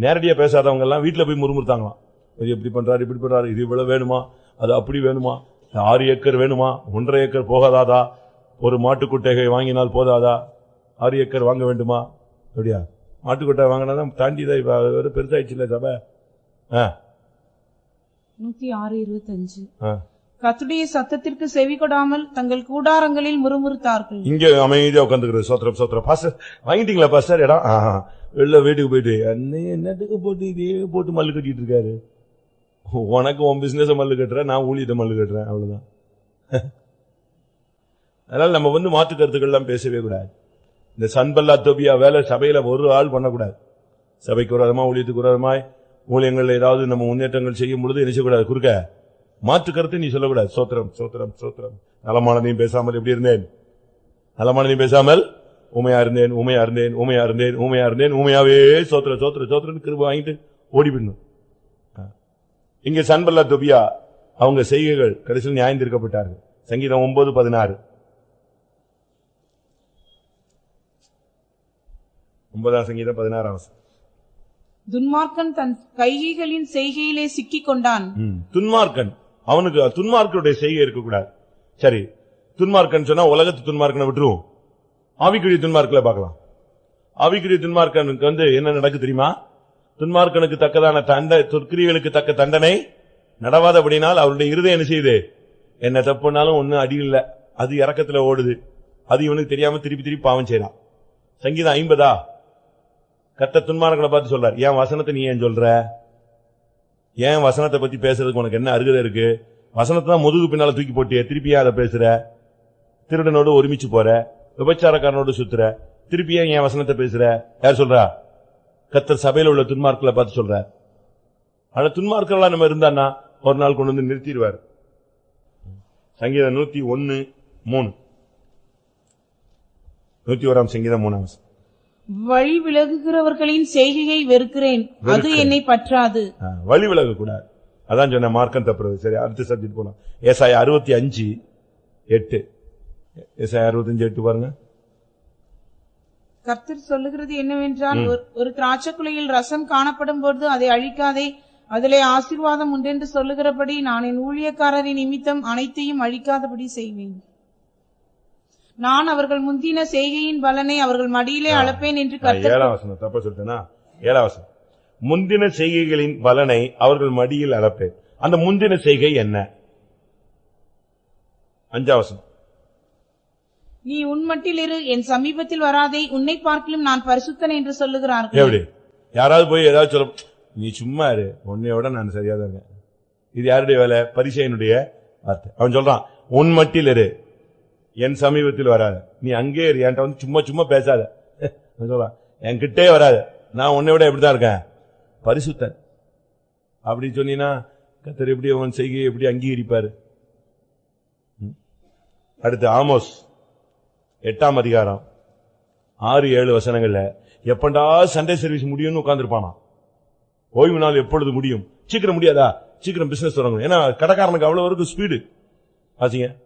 நேரடியா பேசாதவங்க எல்லாம் வீட்டுல போய் முறுமுறுத்தாங்களாம். இது எப்படி பண்றாரு இப்படி பண்றாரு இது இவ்வளவு வேணுமா? அது அப்படி வேணுமா? ஆறு ஏக்கர் வேணுமா? ஒன்றரை ஏக்கர் போகாதாதா? ஒரு மாட்டுக்குட்டைகை வாங்கினால் போதாதா? ஆறு ஏக்கர் வாங்க வேண்டுமா? அப்படியா? மாட்டுக்குட்டை வாங்கினாதான் தாண்டி தான் இப்ப பெருசாயிடுச்சு இல்ல சபை? ஆ, நூத்தி ஆறு இருபத்தஞ்சு. ஆ. கத்துடைய சத்தத்திற்கு செவி கொடாமல் தங்கள் கூடாரங்களில் முறுமுறுத்தார்கள். இங்க அமைதியா உட்காந்துக்கிறது சோத்திரம் சோத்திரம் பாஸ்டர் வாங்கிட்டீங்களா பாஸ்டர்? இடம்? வெளில வீட்டுக்கு போயிட்டு அண்ணே என்னத்துக்கு போட்டு இதே போட்டு மல்லு கட்டிட்டு இருக்காரு? உனக்கு உன் பிசினஸ் மல்லு கட்டுற நான் ஊழியத்தை மல்லு கட்டுறேன் அவ்வளவுதான். அதனால நம்ம வந்து மாற்று கருத்துக்கள் எல்லாம் பேசவே கூடாது. இந்த சன்பல்லா தொபியா வேலை சபையில ஒரு ஆள் பண்ணக்கூடாது. சபைக்கு விரோதமா ஊழியத்துக்கு விரோதமாய் ஊழியங்கள் ஏதாவது நம்ம முன்னேற்றங்கள் செய்யும் பொழுது என்ன செய்யக்கூடாது? குறுக்க. மாற்று கருத்தை நீ சொல்லக்கூடாது. சோத்திரம் சோத்திரம் சோத்திரம். நலமானதையும் பேசாமல் எப்படி இருந்தேன்? நலமானதையும் பேசாமல் ஊமையா இருந்தேன் ஊமையா இருந்தேன் ஊமையா இருந்தேன் ஊமையா இருந்தேன் ஊமையாவே சோத்திர சோத்திர சோத்திரன்னு கிருப வாங்கிட்டு ஓடி போயிடணும் ஆ. இங்க சன்பல்லா தொபியா அவங்க செய்கைகள் கடைசியில் நியாயந்திருக்கப்பட்டார்கள் சங்கீதம் ஒன்பது பதினாறு. ஒன்பதாம் சங்கீதம் பதினாறாம். துன்மார்க்கன் தன் கைகைகளின் செய்கையிலே சிக்கிக் கொண்டான். துன்மார்க்கன். அவனுக்கு துன்மார்க்கனுடைய செய்கை இருக்கக்கூடாது. சரி துன்மார்க்கன் சொன்னா உலகத்து துன்மார்க்கனை விட்டுருவோம். ஆவிக்குரிய துன்மார்க்கல பார்க்கலாம். ஆவிக்குரிய துன்மார்க்கனுக்கு வந்து என்ன நடக்கு தெரியுமா? துன்மார்க்கனுக்கு தக்கதான தண்டை துர்க்கிரிகளுக்கு தக்க தண்டனை நடவாத அப்படினால் அவருடைய இருதயம் என்ன செய்யுது? என்ன தப்புனாலும் ஒன்னும் அடி இல்லை. அது இறக்கத்துல ஓடுது. அது இவனுக்கு தெரியாம திருப்பி திருப்பி பாவம் செய்யறான் சங்கீதம் ஐம்பதா? கத்த துன்மார்க்கனை பார்த்து சொல்றார். ஏன் வசனத்தை நீ ஏன் சொல்ற? ஏன் வசனத்தை பத்தி பேசுறதுக்கு உனக்கு என்ன அருகதை இருக்கு? வசனத்தை தான் முதுகு பின்னால தூக்கி போட்டிய திருப்பியா அதை பேசுற? திருடனோடு ஒருமிச்சு போற விபச்சாரக்காரனோடு சுத்துற திருப்பியா என் வசனத்தை பேசுற? யார் சொல்றா? கத்தர் சபையில உள்ள துன்மார்க்களை பார்த்து சொல்ற. ஆனா துன்மார்க்கெல்லாம் நம்ம இருந்தான்னா ஒரு நாள் கொண்டு வந்து நிறுத்திடுவார். சங்கீதம் நூத்தி ஒன்னு மூணு. நூத்தி ஓராம் சங்கீதம் மூணாம் வசனம். வழி விலகுகிறவர்களின் செய்கையை வெறுக்கிறேன். அது என்னை பற்றாது. வழி விலக கூடாது அதான் சொன்ன மார்க்கம் தப்புறது. சரி அடுத்த சப்ஜெக்ட் போலாம். ஏசாய அறுபத்தி அஞ்சு எட்டு. ஏசாய அறுபத்தஞ்சு எட்டு பாருங்க. கர்த்தர் சொல்லுகிறது என்னவென்றால் ஒரு- திராட்சைக்குலையில் ரசம் காணப்படும் பொழுது அதை அழிக்காதே. அதிலே ஆசீர்வாதம் உண்டென்று சொல்லுகிறபடி நான் என் ஊழியக்காரரின் நிமித்தம் அனைத்தையும் அழிக்காதபடி செய்வேன். நான் அவர்கள் முந்தின செய்கையின் பலனை அவர்கள் மடியிலே அளப்பேன் என்று ஏழாம் வசனம் தப்பா சொல்லிட்டேனா? ஏழாம் வசனம். முந்தின செய்கைகளின் பலனை அவர்கள் மடியில் அளப்பேன். அந்த முந்தின செய்கை என்ன? அஞ்சாம் வசனம். நீ உன்மட்டில் இரு என் சமீபத்தில் வராதே உன்னை பார்க்கிலும் நான் பரிசுத்தன் என்று சொல்லுகிறார்கள். எப்படி? யாராவது போய் ஏதாவது சொல்ல நீ சும்மா இரு உன்னையோட நான் சரியா தான் இருக்கேன். இது யாருடைய வேலை? பரிசையனுடைய வார்த்தை. அவன் சொல்றான் உன் மட்டில் இரு என் சமீபத்தில் வராது. நீ அங்கே இரு என்கிட்ட வந்து சும்மா சும்மா பேசாத. சொல்றான் என்கிட்டே வராது. நான் உன்னை விட எப்படிதான் இருக்கேன். பரிசுத்தன். அப்படி சொன்னீங்கன்னா கத்தர் எப்படி அவன் செய்கையை எப்படி அங்கீகரிப்பாரு? ம்? அடுத்து ஆமோஸ் எட்டாம் அதிகாரம் ஆறு ஏழு வசனங்கள்ல எப்பண்டா சண்டே சர்வீஸ் முடியும்னு உட்காந்துருப்பானா ஓய்வு நாள் எப்பொழுது முடியும்? சீக்கிரம் முடியாதா? சீக்கிரம் பிசினஸ் தொடங்கணும். ஏன்னா கடைக்காரனுக்கு அவ்வளவு வரைக்கும் ஸ்பீடு ஆச்சுங்க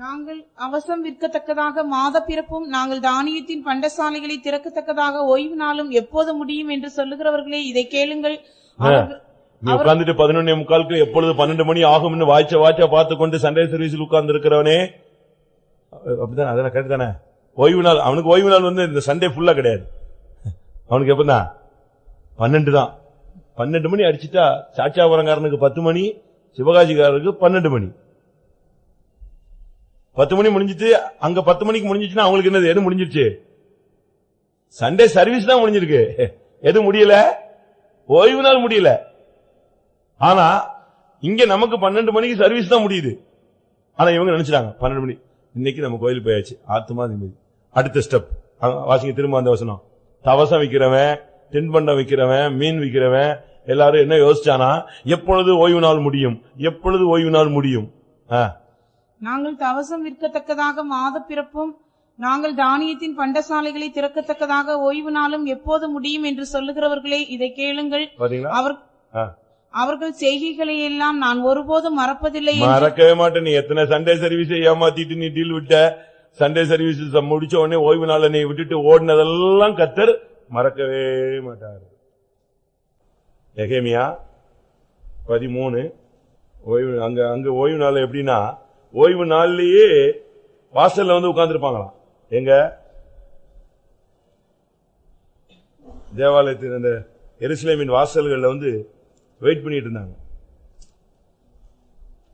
நாங்கள் அவசம் விற்கத்தக்கதாக மாத பிறப்பும் நாங்கள் தானியத்தின் பண்டசாலைகளை திறக்கத்தக்கதாக ஓய்வு நாளும் எப்போது முடியும் என்று சொல்லுகிறவர்களே இதை கேளுங்கள். நீ உட்கார்ந்துட்டு பதினொன்னே முக்காலுக்கு எப்பொழுது பன்னெண்டு மணி ஆகும்னு வாய்ச்ச வாய்ச்சா பார்த்து கொண்டு சண்டே சர்வீஸில் உட்கார்ந்து இருக்கிறவனே அப்படித்தானே அதெல்லாம் கரெக்ட் தானே. ஓய்வு நாள் அவனுக்கு ஓய்வு நாள் வந்து இந்த சண்டே ஃபுல்லா கிடையாது. அவனுக்கு எப்பதான் பன்னெண்டு தான். பன்னெண்டு மணி அடிச்சுட்டா சாட்சாபுரங்காரனுக்கு பத்து மணி சிவகாசிக்காரருக்கு பன்னெண்டு மணி. பத்து மணி முடிஞ்சிட்டு அங்க பத்து மணிக்கு முடிஞ்சிச்சுன்னா அவங்களுக்கு என்னது? எது முடிஞ்சிருச்சு? சண்டே சர்வீஸ் தான் முடிஞ்சிருக்கு. எது முடியல? ஓய்வு நாள் முடியல. ஆனா இங்க நமக்கு பன்னெண்டு மணிக்கு சர்வீஸ் தான் முடியுது. ஆனா இவங்க நினைச்சாங்க பன்னெண்டு மணி. இன்னைக்கு நம்ம கோயிலுக்கு போயாச்சு. ஆத்மா நிம்மதி. அடுத்த ஸ்டெப் வாசிங்க திரும்ப அந்த வசனம். தவசம் விக்கிறவன் தின்பண்டம் விக்கிறவன் மீன் விக்கிறவன் எல்லாரும் என்ன யோசிச்சானா? எப்பொழுது ஓய்வு நாள் முடியும்? எப்பொழுது ஓய்வு நாள் முடியும்? ஆ, நாங்கள் தவசம் விற்கத்தக்கதாக மாத பிறப்பும் நாங்கள் தானியத்தின் பண்டசாலைகளை திறக்கத்தக்கதாக ஓய்வு நாளும் எப்போது முடியும் என்று சொல்லுகிறவர்களே இதை கேளுங்கள். அவர். அவர்கள் செய்கைகளை எல்லாம் நான் ஒருபோதும் மறப்பதில்லை மறக்கவே மாட்டேன். நீ எத்தனை சண்டே சர்வீஸ் ஏமாத்திட்டு நீ டீல் விட்ட? சண்டே சர்வீஸ் முடிச்ச உடனே ஓய்வு நாள நீ விட்டுட்டு ஓடினதெல்லாம் கத்தர் மறக்கவே மாட்டார். எகேமியா பதிமூணு ஓய்வு அங்க அங்க ஓய்வு நாள் எப்படின்னா ஓய்வு நாள்லயே வாசல்ல வந்து உட்கார்ந்துருப்பாங்களாம். எங்க? தேவாலயத்தின் அந்த எருசலேமின் வாசல்கள்ல வந்து வெயிட் பண்ணிட்டு இருந்தாங்க.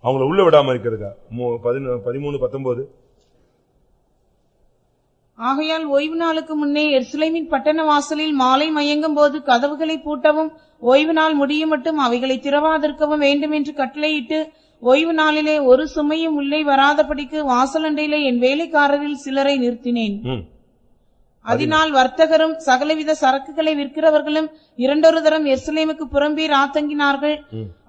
அவங்கள உள்ள விடாம இருக்கிறதுக்கா? பதிமூணு பத்தொன்பது ஆகையால் ஓய்வு நாளுக்கு முன்னே எருசலேமின் பட்டண வாசலில் மாலை மயங்கும் போது கதவுகளை பூட்டவும் ஓய்வு நாள் முடியும் மட்டும் அவைகளை திறவாதிருக்கவும் வேண்டும் என்று கட்டளையிட்டு ஓய்வு நாளிலே ஒரு சுமையும் உள்ளே வராதபடிக்கு வாசலண்டையிலே என் வேலைக்காரரில் சிலரை நிறுத்தினேன். அதனால் வர்த்தகரும் சகலவித சரக்குகளை விற்கிறவர்களும் இரண்டொரு தரம் எருசலேமுக்கு புறம்பே ராத்தங்கினார்கள்.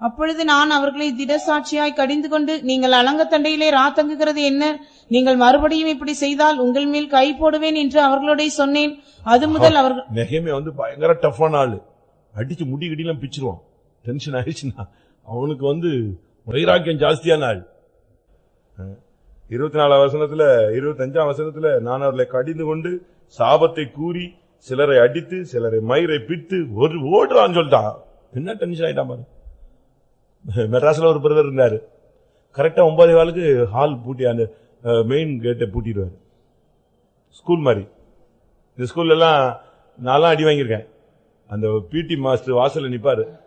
அப்பொழுது நான் அவர்களை திடசாட்சியாய் கடிந்து கொண்டு நீங்கள் அலங்கத்தண்டையிலே ராத்தங்குகிறது என்ன? நீங்கள் மறுபடியும் இப்படி செய்தால் உங்கள் மேல் கை போடுவேன் என்று அவர்களோட சொன்னேன். அது முதல் அவர்கள் நெகேமியா வந்து பயங்கர டஃப்பான ஆளு. அடிச்சு முடி கிடிலாம் பிச்சிருவான். டென்ஷன் ஆயிடுச்சுன்னா அவனுக்கு வந்து வைராக்கியம் ஜாஸ்தியான ஆள் இருபத்தி நாலாம் வசனத்துல இருபத்தி அஞ்சாம் வசனத்துல நான் அவர்களை கடிந்து கொண்டு சாபத்தை கூறி சிலரை அடித்து சிலரை மயிரை பித்து ஒரு ஓடுறான்னு சொல்லிட்டான். என்ன டென்ஷன் ஆயிட்டான் பாரு. மெட்ராஸ்ல ஒரு பிரதர் இருந்தாரு. கரெக்டா ஒன்பதே காலுக்கு ஹால் பூட்டி அந்த மெயின் கேட்டை பூட்டிடுவாரு. ஸ்கூல் மாதிரி. இந்த ஸ்கூல்ல எல்லாம் நான்லாம் அடி வாங்கியிருக்கேன். அந்த பிடி மாஸ்டர் வாசல்ல நிப்பாரு.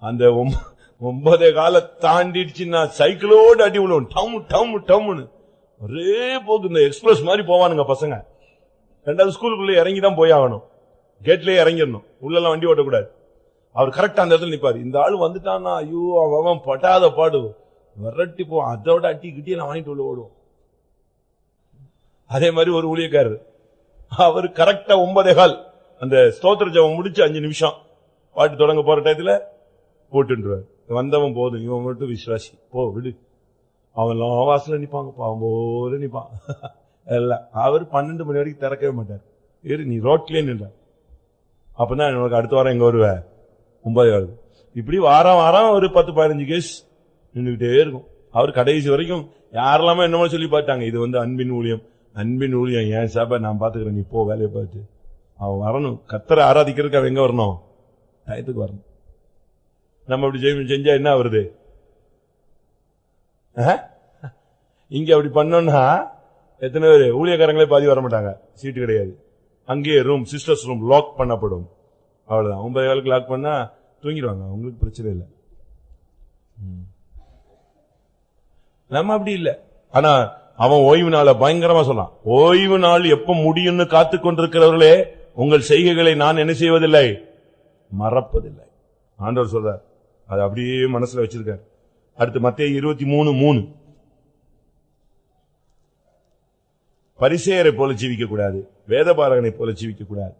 அந்த ஒம்ப- ஒன்பதே கால தாண்டிடுச்சுன்னா சைக்கிளோடு அடி விழுவும் டம் டம் டம்னு ஒரே போக்கு இந்த எக்ஸ்பிரஸ் மாதிரி போவானுங்க பசங்க. ரெண்டாவது ஸ்கூலுக்குள்ள இறங்கி தான் போய் ஆகணும் கேட்லயே இறங்கிடணும். உள்ளெல்லாம் வண்டி ஓட்டக்கூடாது. அவர் கரெக்டா அந்த இடத்துல நிப்பாரு. இந்த ஆள் வந்துட்டான்னா ஐயோ அவன் பட்டாத பாடு. விரட்டி போ அதோட அட்டி கிட்டியே நான் வாங்கிட்டு உள்ள ஓடுவோம். அதே மாதிரி ஒரு ஊழியக்காரர். அவர் கரெக்டா ஒன்பதே கால் அந்த ஸ்தோத்திர ஜபம் முடிச்சு அஞ்சு நிமிஷம். பாட்டு தொடங்க போற டயத்துல போட்டுருவார் வந்தவன் போதும் இவன் மட்டும் விசுவாசி. போ விடு. அவன் எல்லாம் வாசல்ல நிப்பாங்க பாவம் போல நிற்பான் எல்லாம் அவர் பன்னெண்டு மணி வரைக்கும் திறக்கவே மாட்டார். இரு நீ ரோட்லயே நின்ற அப்பதான் உனக்கு அடுத்த வாரம் எங்க வருவ? ஒன்பது வாரம் இப்படி வாரம் வாரம் ஒரு பத்து பதினஞ்சு கேஸ் நின்றுகிட்டே இருக்கும். அவர் கடைசி வரைக்கும் யாரெல்லாமோ என்னமோ சொல்லி பார்த்தாங்க. இது வந்து அன்பின் ஊழியம். அன்பின் ஊழியம் ஏன் சாப்பா நான் பாத்துக்கிறேன். நீ போ வேலையை பார்த்து அவன் வரணும். கத்தரை ஆராதிக்கிறதுக்கு அவன் எங்க வரணும்? டயத்துக்கு வரணும். நம்ம அப்படி ஜெயம் செஞ்சா என்ன வருது இங்க அப்படி பண்ணோம்னா எத்தனை பேர்? ஊழியக்காரங்களே பாதி வர மாட்டாங்க. சீட்டு கிடையாது. அங்கேயே ரூம் சிஸ்டர்ஸ் ரூம் லாக் பண்ணப்படும். அவ்வளவுதான். ஒன்பது காலுக்கு லாக் பண்ணா தூங்கிடுவாங்க. அவங்களுக்கு பிரச்சனை இல்லை. ம். நம்ம அப்படி இல்லை. ஆனா அவன் ஓய்வு நாளை பயங்கரமா சொன்னான். ஓய்வு நாள் எப்ப முடியும்னு காத்து கொண்டிருக்கிறவர்களே உங்கள் செய்கைகளை நான் என்ன செய்வதில்லை? மறப்பதில்லை. ஆண்டவர் சொல்றார் அது அப்படியே மனசுல வச்சிருக்கார். அடுத்து மத்திய இருபத்தி மூணு. மூணு பரிசேயரை போல ஜீவிக்க கூடாது வேதபாரகனை போல ஜீவிக்க கூடாது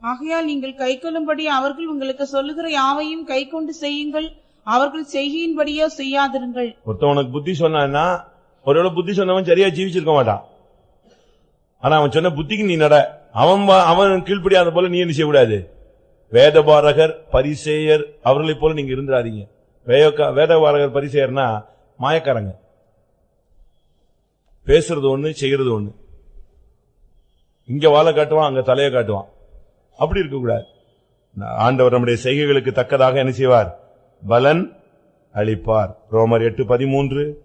ஆகையால் நீங்கள் கைக்கொள்ளும்படி அவர்கள் உங்களுக்கு சொல்லுகிற யாவையும் கைக்கொண்டு செய்யுங்கள். அவர்கள் செய்கையின்படியோ செய்யாதிருங்கள். ஒருத்தவனுக்கு புத்தி சொன்னான்னா ஒருவேளை புத்தி சொன்னவன் சரியா ஜீவிச்சிருக்க மாட்டான். ஆனா அவன் சொன்ன புத்திக்கு நீ நட. அவன் அவன் கீழ்ப்படியாத போல நீ என்ன செய்யக்கூடாது? வேதபாரகர் பரிசேயர் அவர்களை போல நீங்க இருந்துடாதீங்க. வேதபாரகர் பரிசேயர்னா மாயக்காரங்க. பேசுறது ஒண்ணு செய்யறது ஒண்ணு. இங்க வாழை காட்டுவான் அங்க தலையை காட்டுவான். அப்படி இருக்கக்கூடாது. ஆண்டவர் நம்முடைய செய்கைகளுக்கு தக்கதாக என்ன செய்வார்? பலன் அளிப்பார். ரோமர் எட்டு பதிமூன்று.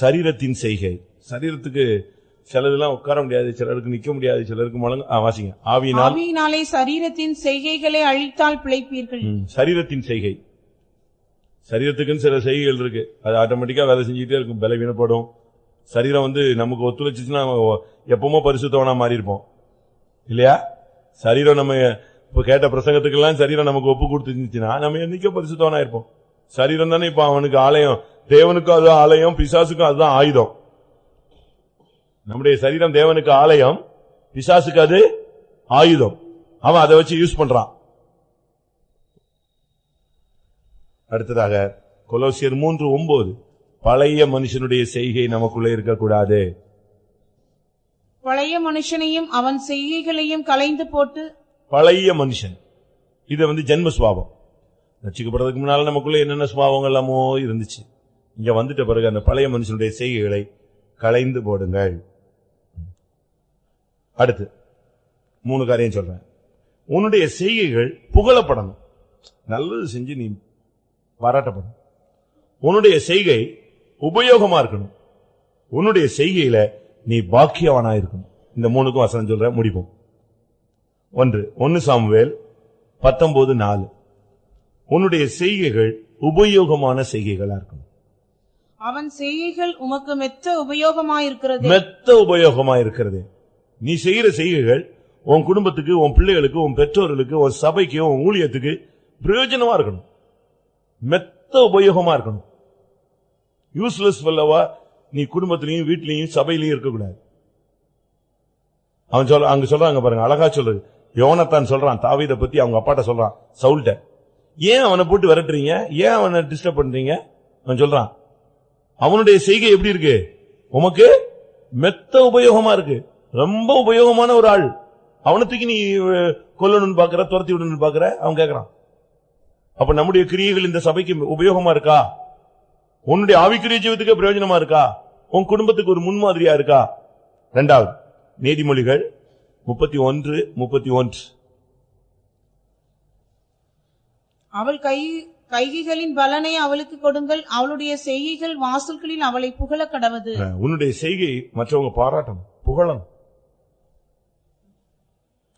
சரீரத்தின் செய்கை. சரீரத்துக்கு சிலதெல்லாம் உட்கார முடியாது சிலருக்கு நிக்க முடியாது சிலருக்கு முழங்க வாசிங்க. ஆவியினால் ஆவியினாலே சரீரத்தின் செய்கைகளை அழித்தால் பிழைப்பீர்கள். சரீரத்தின் செய்கை. சரீரத்துக்குன்னு சில செய்கைகள் இருக்கு. அது ஆட்டோமேட்டிக்கா வேலை செஞ்சுட்டே இருக்கும். பலவீனப்படும். சரீரம் வந்து நமக்கு ஒத்துழைச்சிச்சுன்னா எப்பவுமோ பரிசுத்தவனா மாறி இருப்போம் இல்லையா? சரீரம் நம்ம இப்ப கேட்ட பிரசங்கத்துக்கெல்லாம் சரீரம் நமக்கு ஒப்பு கொடுத்துருந்துச்சுன்னா நம்ம என்னைக்கோ பரிசுத்தவனா இருப்போம் சரீரம் தானே இப்ப அவனுக்கு ஆலயம் தேவனுக்கும் அதுதான் ஆலயம் பிசாசுக்கும் அதுதான் ஆயுதம். நம்முடைய சரீரம் தேவனுக்கு ஆலயம் பிசாசுக்கு அது ஆயுதம். அவன் அதை வச்சு யூஸ் பண்றான். அடுத்ததாக கொலோசியர் மூன்று ஒன்பது பழைய மனுஷனுடைய செய்கை நமக்குள்ளே இருக்கக்கூடாது. பழைய மனுஷனையும் அவன் செய்கைகளையும் களைந்து போட்டு பழைய மனுஷன். இது வந்து ஜென்ம சுவாவம் ரட்சிக்கப்படுறதுக்கு முன்னால நமக்குள்ள என்னென்ன சுவாவங்கள் எல்லாமோ இருந்துச்சு. இங்க வந்துட்ட பிறகு அந்த பழைய மனுஷனுடைய செய்கைகளை களைந்து போடுங்கள். அடுத்து மூணு காரியம் சொல்றேன். உன்னுடைய செய்கைகள் புகழப்படணும். நல்லது செஞ்சு நீ பாராட்டப்படும் உன்னுடைய செய்கை உபயோகமா இருக்கணும். உன்னுடைய செய்கையில நீ பாக்கியவானா இருக்கணும். இந்த மூணுக்கும் வசனம் சொல்ற முடிப்போம். ஒன்று ஒன்னு சாமுவேல் பத்தொன்பது நாலு. உன்னுடைய செய்கைகள் உபயோகமான செய்கைகளா இருக்கணும். அவன் செய்கைகள் உமக்கு மெத்த உபயோகமாயிருக்கிறது. மெத்த உபயோகமா இருக்கிறது. நீ செய்கிற செய்கைகள் உன் குடும்பத்துக்கு உன் பிள்ளைகளுக்கு உன் பெற்றோர்களுக்கு உன் சபைக்கு உன் ஊழியத்துக்கு பிரயோஜனமா இருக்கணும். மெத்த உபயோகமா இருக்கணும். யூஸ்லெஸ் ஃபெல்லவா நீ குடும்பத்திலையும் வீட்லையும் சபையிலையும் இருக்கக்கூடாது. அவன் சொல்ல அங்க சொல்றாங்க பாருங்க அழகா சொல்றது. யோனத்தான் சொல்றான் தாவீதை பத்தி அவங்க அப்பாட்ட சொல்றான் சவுல்ட்ட ஏன் அவனை போட்டு விரட்டுறீங்க? ஏன் அவனை டிஸ்டர்ப் பண்றீங்க? அவன் சொல்றான். அவனுடைய செய்கை எப்படி இருக்கு? உமக்கு மெத்த உபயோகமா இருக்கு. ரொம்ப உபயோகமான ஒரு ஆள். அவனை தூக்கி நீ கொல்லணும்னு பாக்குற துரத்தி விடணும்னு பாக்குற? அவன் கேக்குறான். அப்ப நம்முடைய கிரியைகள் இந்த சபைக்கு உபயோகமா இருக்கா? உன்னுடைய ஆவிக்குரிய ஜீவத்துக்கு பிரயோஜனமா இருக்கா? உன் குடும்பத்துக்கு ஒரு முன்மாதிரியா இருக்கா? ரெண்டாவது நீதிமொழிகள் முப்பத்தி ஒன்று முப்பத்தி ஒன்று. அவள் கை கைகைகளின் பலனை அவளுக்கு கொடுங்கள். அவளுடைய செய்கைகள் வாசல்களில் அவளை புகழ கடவது. உன்னுடைய செய்கை மற்றவங்க பாராட்டணும் புகழணும்.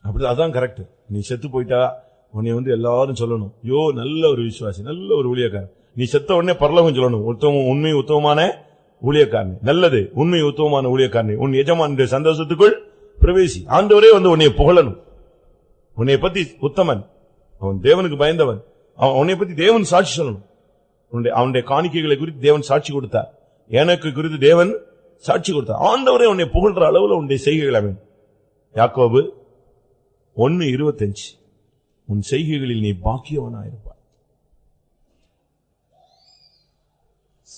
அப்படி அதான் கரெக்ட் நீ செத்து போயிட்டா உன்னை வந்து எல்லாரும் சொல்லணும். யோ நல்ல ஒரு விசுவாசி நல்ல ஒரு ஊழியக்காரன். நீ செத்த உடனே பரலகம் சொல்லணும். உத்தம உண்மை உத்தமமான ஊழியக்காரனை. நல்லது உண்மை உத்தமமான ஊழியக்காரனை. உன் எஜமான சந்தோஷத்துக்குள் பிரவேசி. ஆண்டவரே வந்து உன்னை புகழணும். உன்னை பத்தி உத்தமன். அவன் தேவனுக்கு பயந்தவன். அவன் உன்னை பத்தி தேவன் சாட்சி சொல்லணும். உன்னுடைய அவனுடைய காணிக்கைகளை குறித்து தேவன் சாட்சி கொடுத்தார். எனக்கு குறித்து தேவன் சாட்சி கொடுத்தார். ஆண்டவரே உன்னை புகழ்ற அளவில் உன்னுடைய செய்கைகள் அவன் யாக்கோபு ஒன்று இருபத்தஞ்சு. உன் செய்கைகளில் நீ பாக்கியவனாயிருப்பாய்.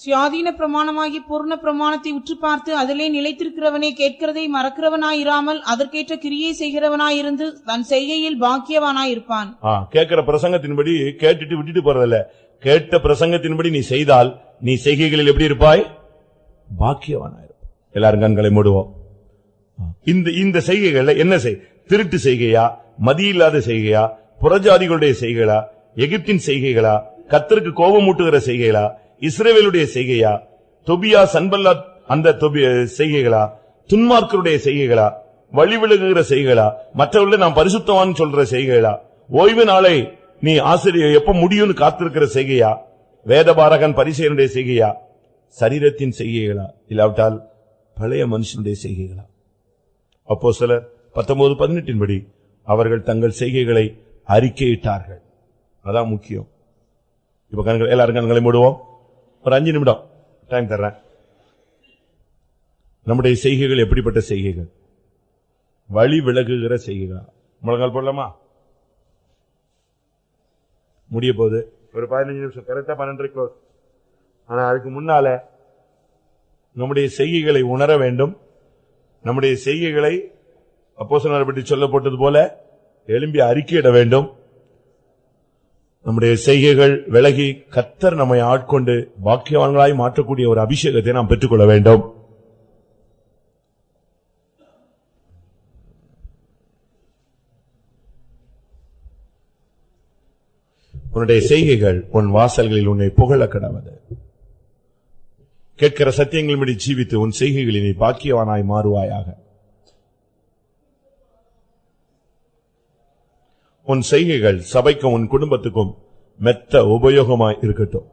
சுயாதீன பிரமாணமாகி பூர்ண பிரமாணத்தை உற்று பார்த்து அதிலே நிலைத்திருக்கிறவனே கேட்கிறதை மறக்கிறவனாயிராமல் அதற்கேற்ற கிரியை செய்கிறவனாயிருந்து தன் செய்கையில் பாக்கியவானாயிருப்பான். கேட்கிற பிரசங்கத்தின்படி கேட்டுட்டு விட்டுட்டு போறதில்ல. கேட்ட பிரசங்கத்தின்படி நீ செய்தால் நீ செய்கைகளில் எப்படி இருப்பாய்? பாக்கியவானாயிருப்பாய். எல்லாரும் கண்களை மூடுவோம். இந்த இந்த செய்கைகள்ல என்ன செய்? திருட்டு செய்கையா? மதியில்லாத செய்கையா? புறஜாதிகளுடைய செய்கைகளா? எகிப்தின் செய்கைகளா? கத்தருக்கு கோபமூட்டுகிற செய்கைகளா? இஸ்ரேவேலுடைய செய்கையா? தொபியா சன்பல்லா அந்த செய்கைகளா? துன்மார்க்கருடைய செய்கைகளா? வழி விலகுகிற செய்கைகளா? மற்றவர்கள நாம் பரிசுத்தவான் சொல்ற செய்கைகளா? ஓய்வு நாளை நீ ஆசிரியர் எப்ப முடியும்னு காத்திருக்கிற செய்கையா? வேதபாரகன் பரிசெயனுடைய செய்கையா? சரீரத்தின் செய்கைகளா? இல்லாவிட்டால் பழைய மனுஷனுடைய செய்கைகளா? அப்போ சிலர் பத்தொன்பது பதினெட்டின் படி அவர்கள் தங்கள் செய்கைகளை அறிக்கையிட்டார்கள். அதான் முக்கியம். இப்ப கண்கள் எல்லாரும் கண்களை மூடுவோம். ஒரு அஞ்சு நிமிடம். டைம் தர்றேன். நம்முடைய செய்கைகள் எப்படிப்பட்ட செய்கைகள்? வழி விலகுகிற செய்கைகளா? முழங்கால் போடலாமா? முடிய போகுது. ஒரு பதினஞ்சு நிமிஷம். கரெக்டா பன்னெண்டரை க்ளோஸ் ஆனா அதுக்கு முன்னால நம்முடைய செய்கைகளை உணர வேண்டும். நம்முடைய செய்கைகளை அப்போசனார் பற்றி சொல்லப்பட்டது போல எழும்பி அறிக்கையிட வேண்டும். நம்முடைய செய்கைகள் விலகி கத்தர் நம்மை ஆட்கொண்டு பாக்கியவான்களாய் மாற்றக்கூடிய ஒரு அபிஷேகத்தை நாம் பெற்றுக்கொள்ள வேண்டும். உன்னுடைய செய்கைகள் உன் வாசல்களில் உன்னை புகழ கடவது. கேட்கிற சத்தியங்களின்படி ஜீவித்து உன் செய்கைகளில் நீ பாக்கியவானாய் மாறுவாயாக. உன் செய்கைகள் சபைக்கும் உன் குடும்பத்துக்கும் மெத்த உபயோகமாய் இருக்கட்டும்.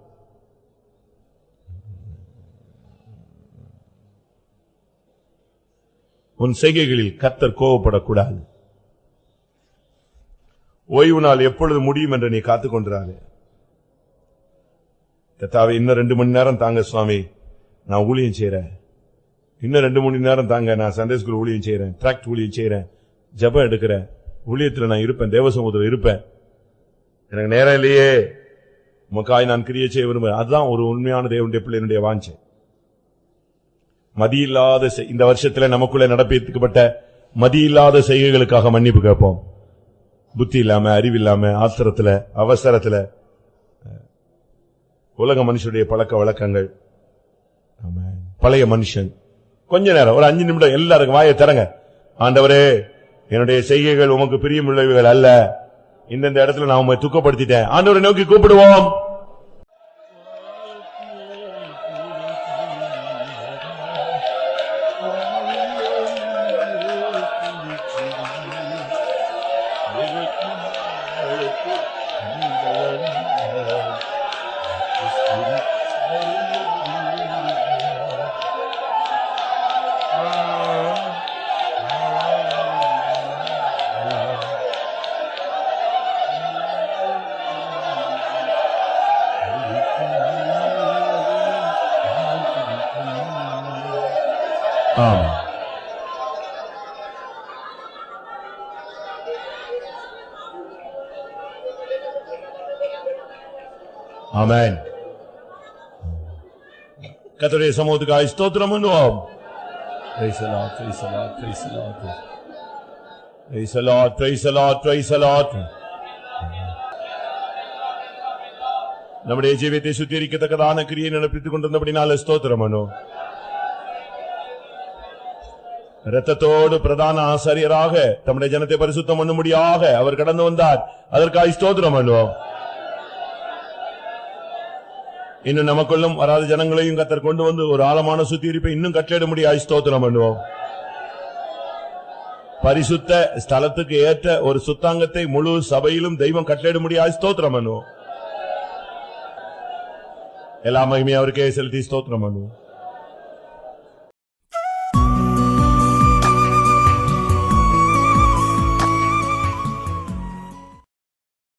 உன் செய்கைகளில் கத்தர் கோவப்படக்கூடாது. ஓய்வு நாள் எப்பொழுது முடியும் என்று நீ காத்துக் கொண்டிராதே இன்னும் ரெண்டு மணி நேரம் தாங்க சுவாமி நான் ஊழியம் செய்யறேன் இன்னும் ரெண்டு மணி நேரம் தாங்க நான் சண்டே ஸ்கூல் ஊழியம் செய்யறேன் டிராக்ட் ஊழியம் செய்யறேன் ஜெபம் எடுக்கிறேன். ஊழியத்தில் நான் இருப்பேன் தேவசமூகத்தில் இருப்பேன். எனக்கு நேரம் இல்லையே. உமக்காய் நான் கிரியை செய்ய விரும்புகிறேன். அதுதான் ஒரு உண்மையான தேவனுடைய பிள்ளையினுடைய வாஞ்சை. மதியில்லாத இந்த வருஷத்துல நமக்குள்ள நடப்பிக்கப்பட்ட மதியில்லாத செய்கைகளுக்காக மன்னிப்பு கேட்போம். புத்தி இல்லாம அறிவில்லாம ஆத்திரத்துல அவசரத்துல உலக மனுஷனுடைய பழக்க வழக்கங்கள். பழைய மனுஷன். கொஞ்ச நேரம் ஒரு அஞ்சு நிமிடம் எல்லாருக்கும் வாயை தரங்க ஆண்டவரே என்னுடைய செய்கைகள் உமக்கு பிரியமுள்ளவைகள் அல்ல. இந்தந்த இடத்துல நான் உண்மை துக்கப்படுத்திட்டேன். ஆண்டவரை நோக்கி கூப்பிடுவோம். Praise the Lord, சமூகத்துக்கு the Lord. நம்முடைய ஜீவியத்தை சுத்திகரிக்கத்தக்கதான கிரியை நடப்பித்துக் கொண்டிருந்தபடினால ஸ்தோத்திரம் அனு ரத்தத்தோடு பிரதான ஆசாரியராக தம்முடைய ஜனத்தை பரிசுத்தம் பண்ணும்படியாக அவர் கடந்து வந்தார். அதற்காக ஸ்தோத்திரம் பண்ணுவோம். இன்னும் நமக்குள்ளும் வராத ஜனங்களையும் கத்தர் கொண்டு வந்து ஒரு ஆழமான சுத்திகரிப்பை இன்னும் கட்டளிட முடியாது ஸ்தோத்திரம் பண்ணுவோம். பரிசுத்த ஸ்தலத்துக்கு ஏற்ற ஒரு சுத்தாங்கத்தை முழு சபையிலும் தெய்வம் கட்டளிட முடியாது ஸ்தோத்திரம் பண்ணுவோம். எல்லா மகிமையும் அவருக்கே செலுத்தி ஸ்தோத்திரம் பண்ணுவோம்.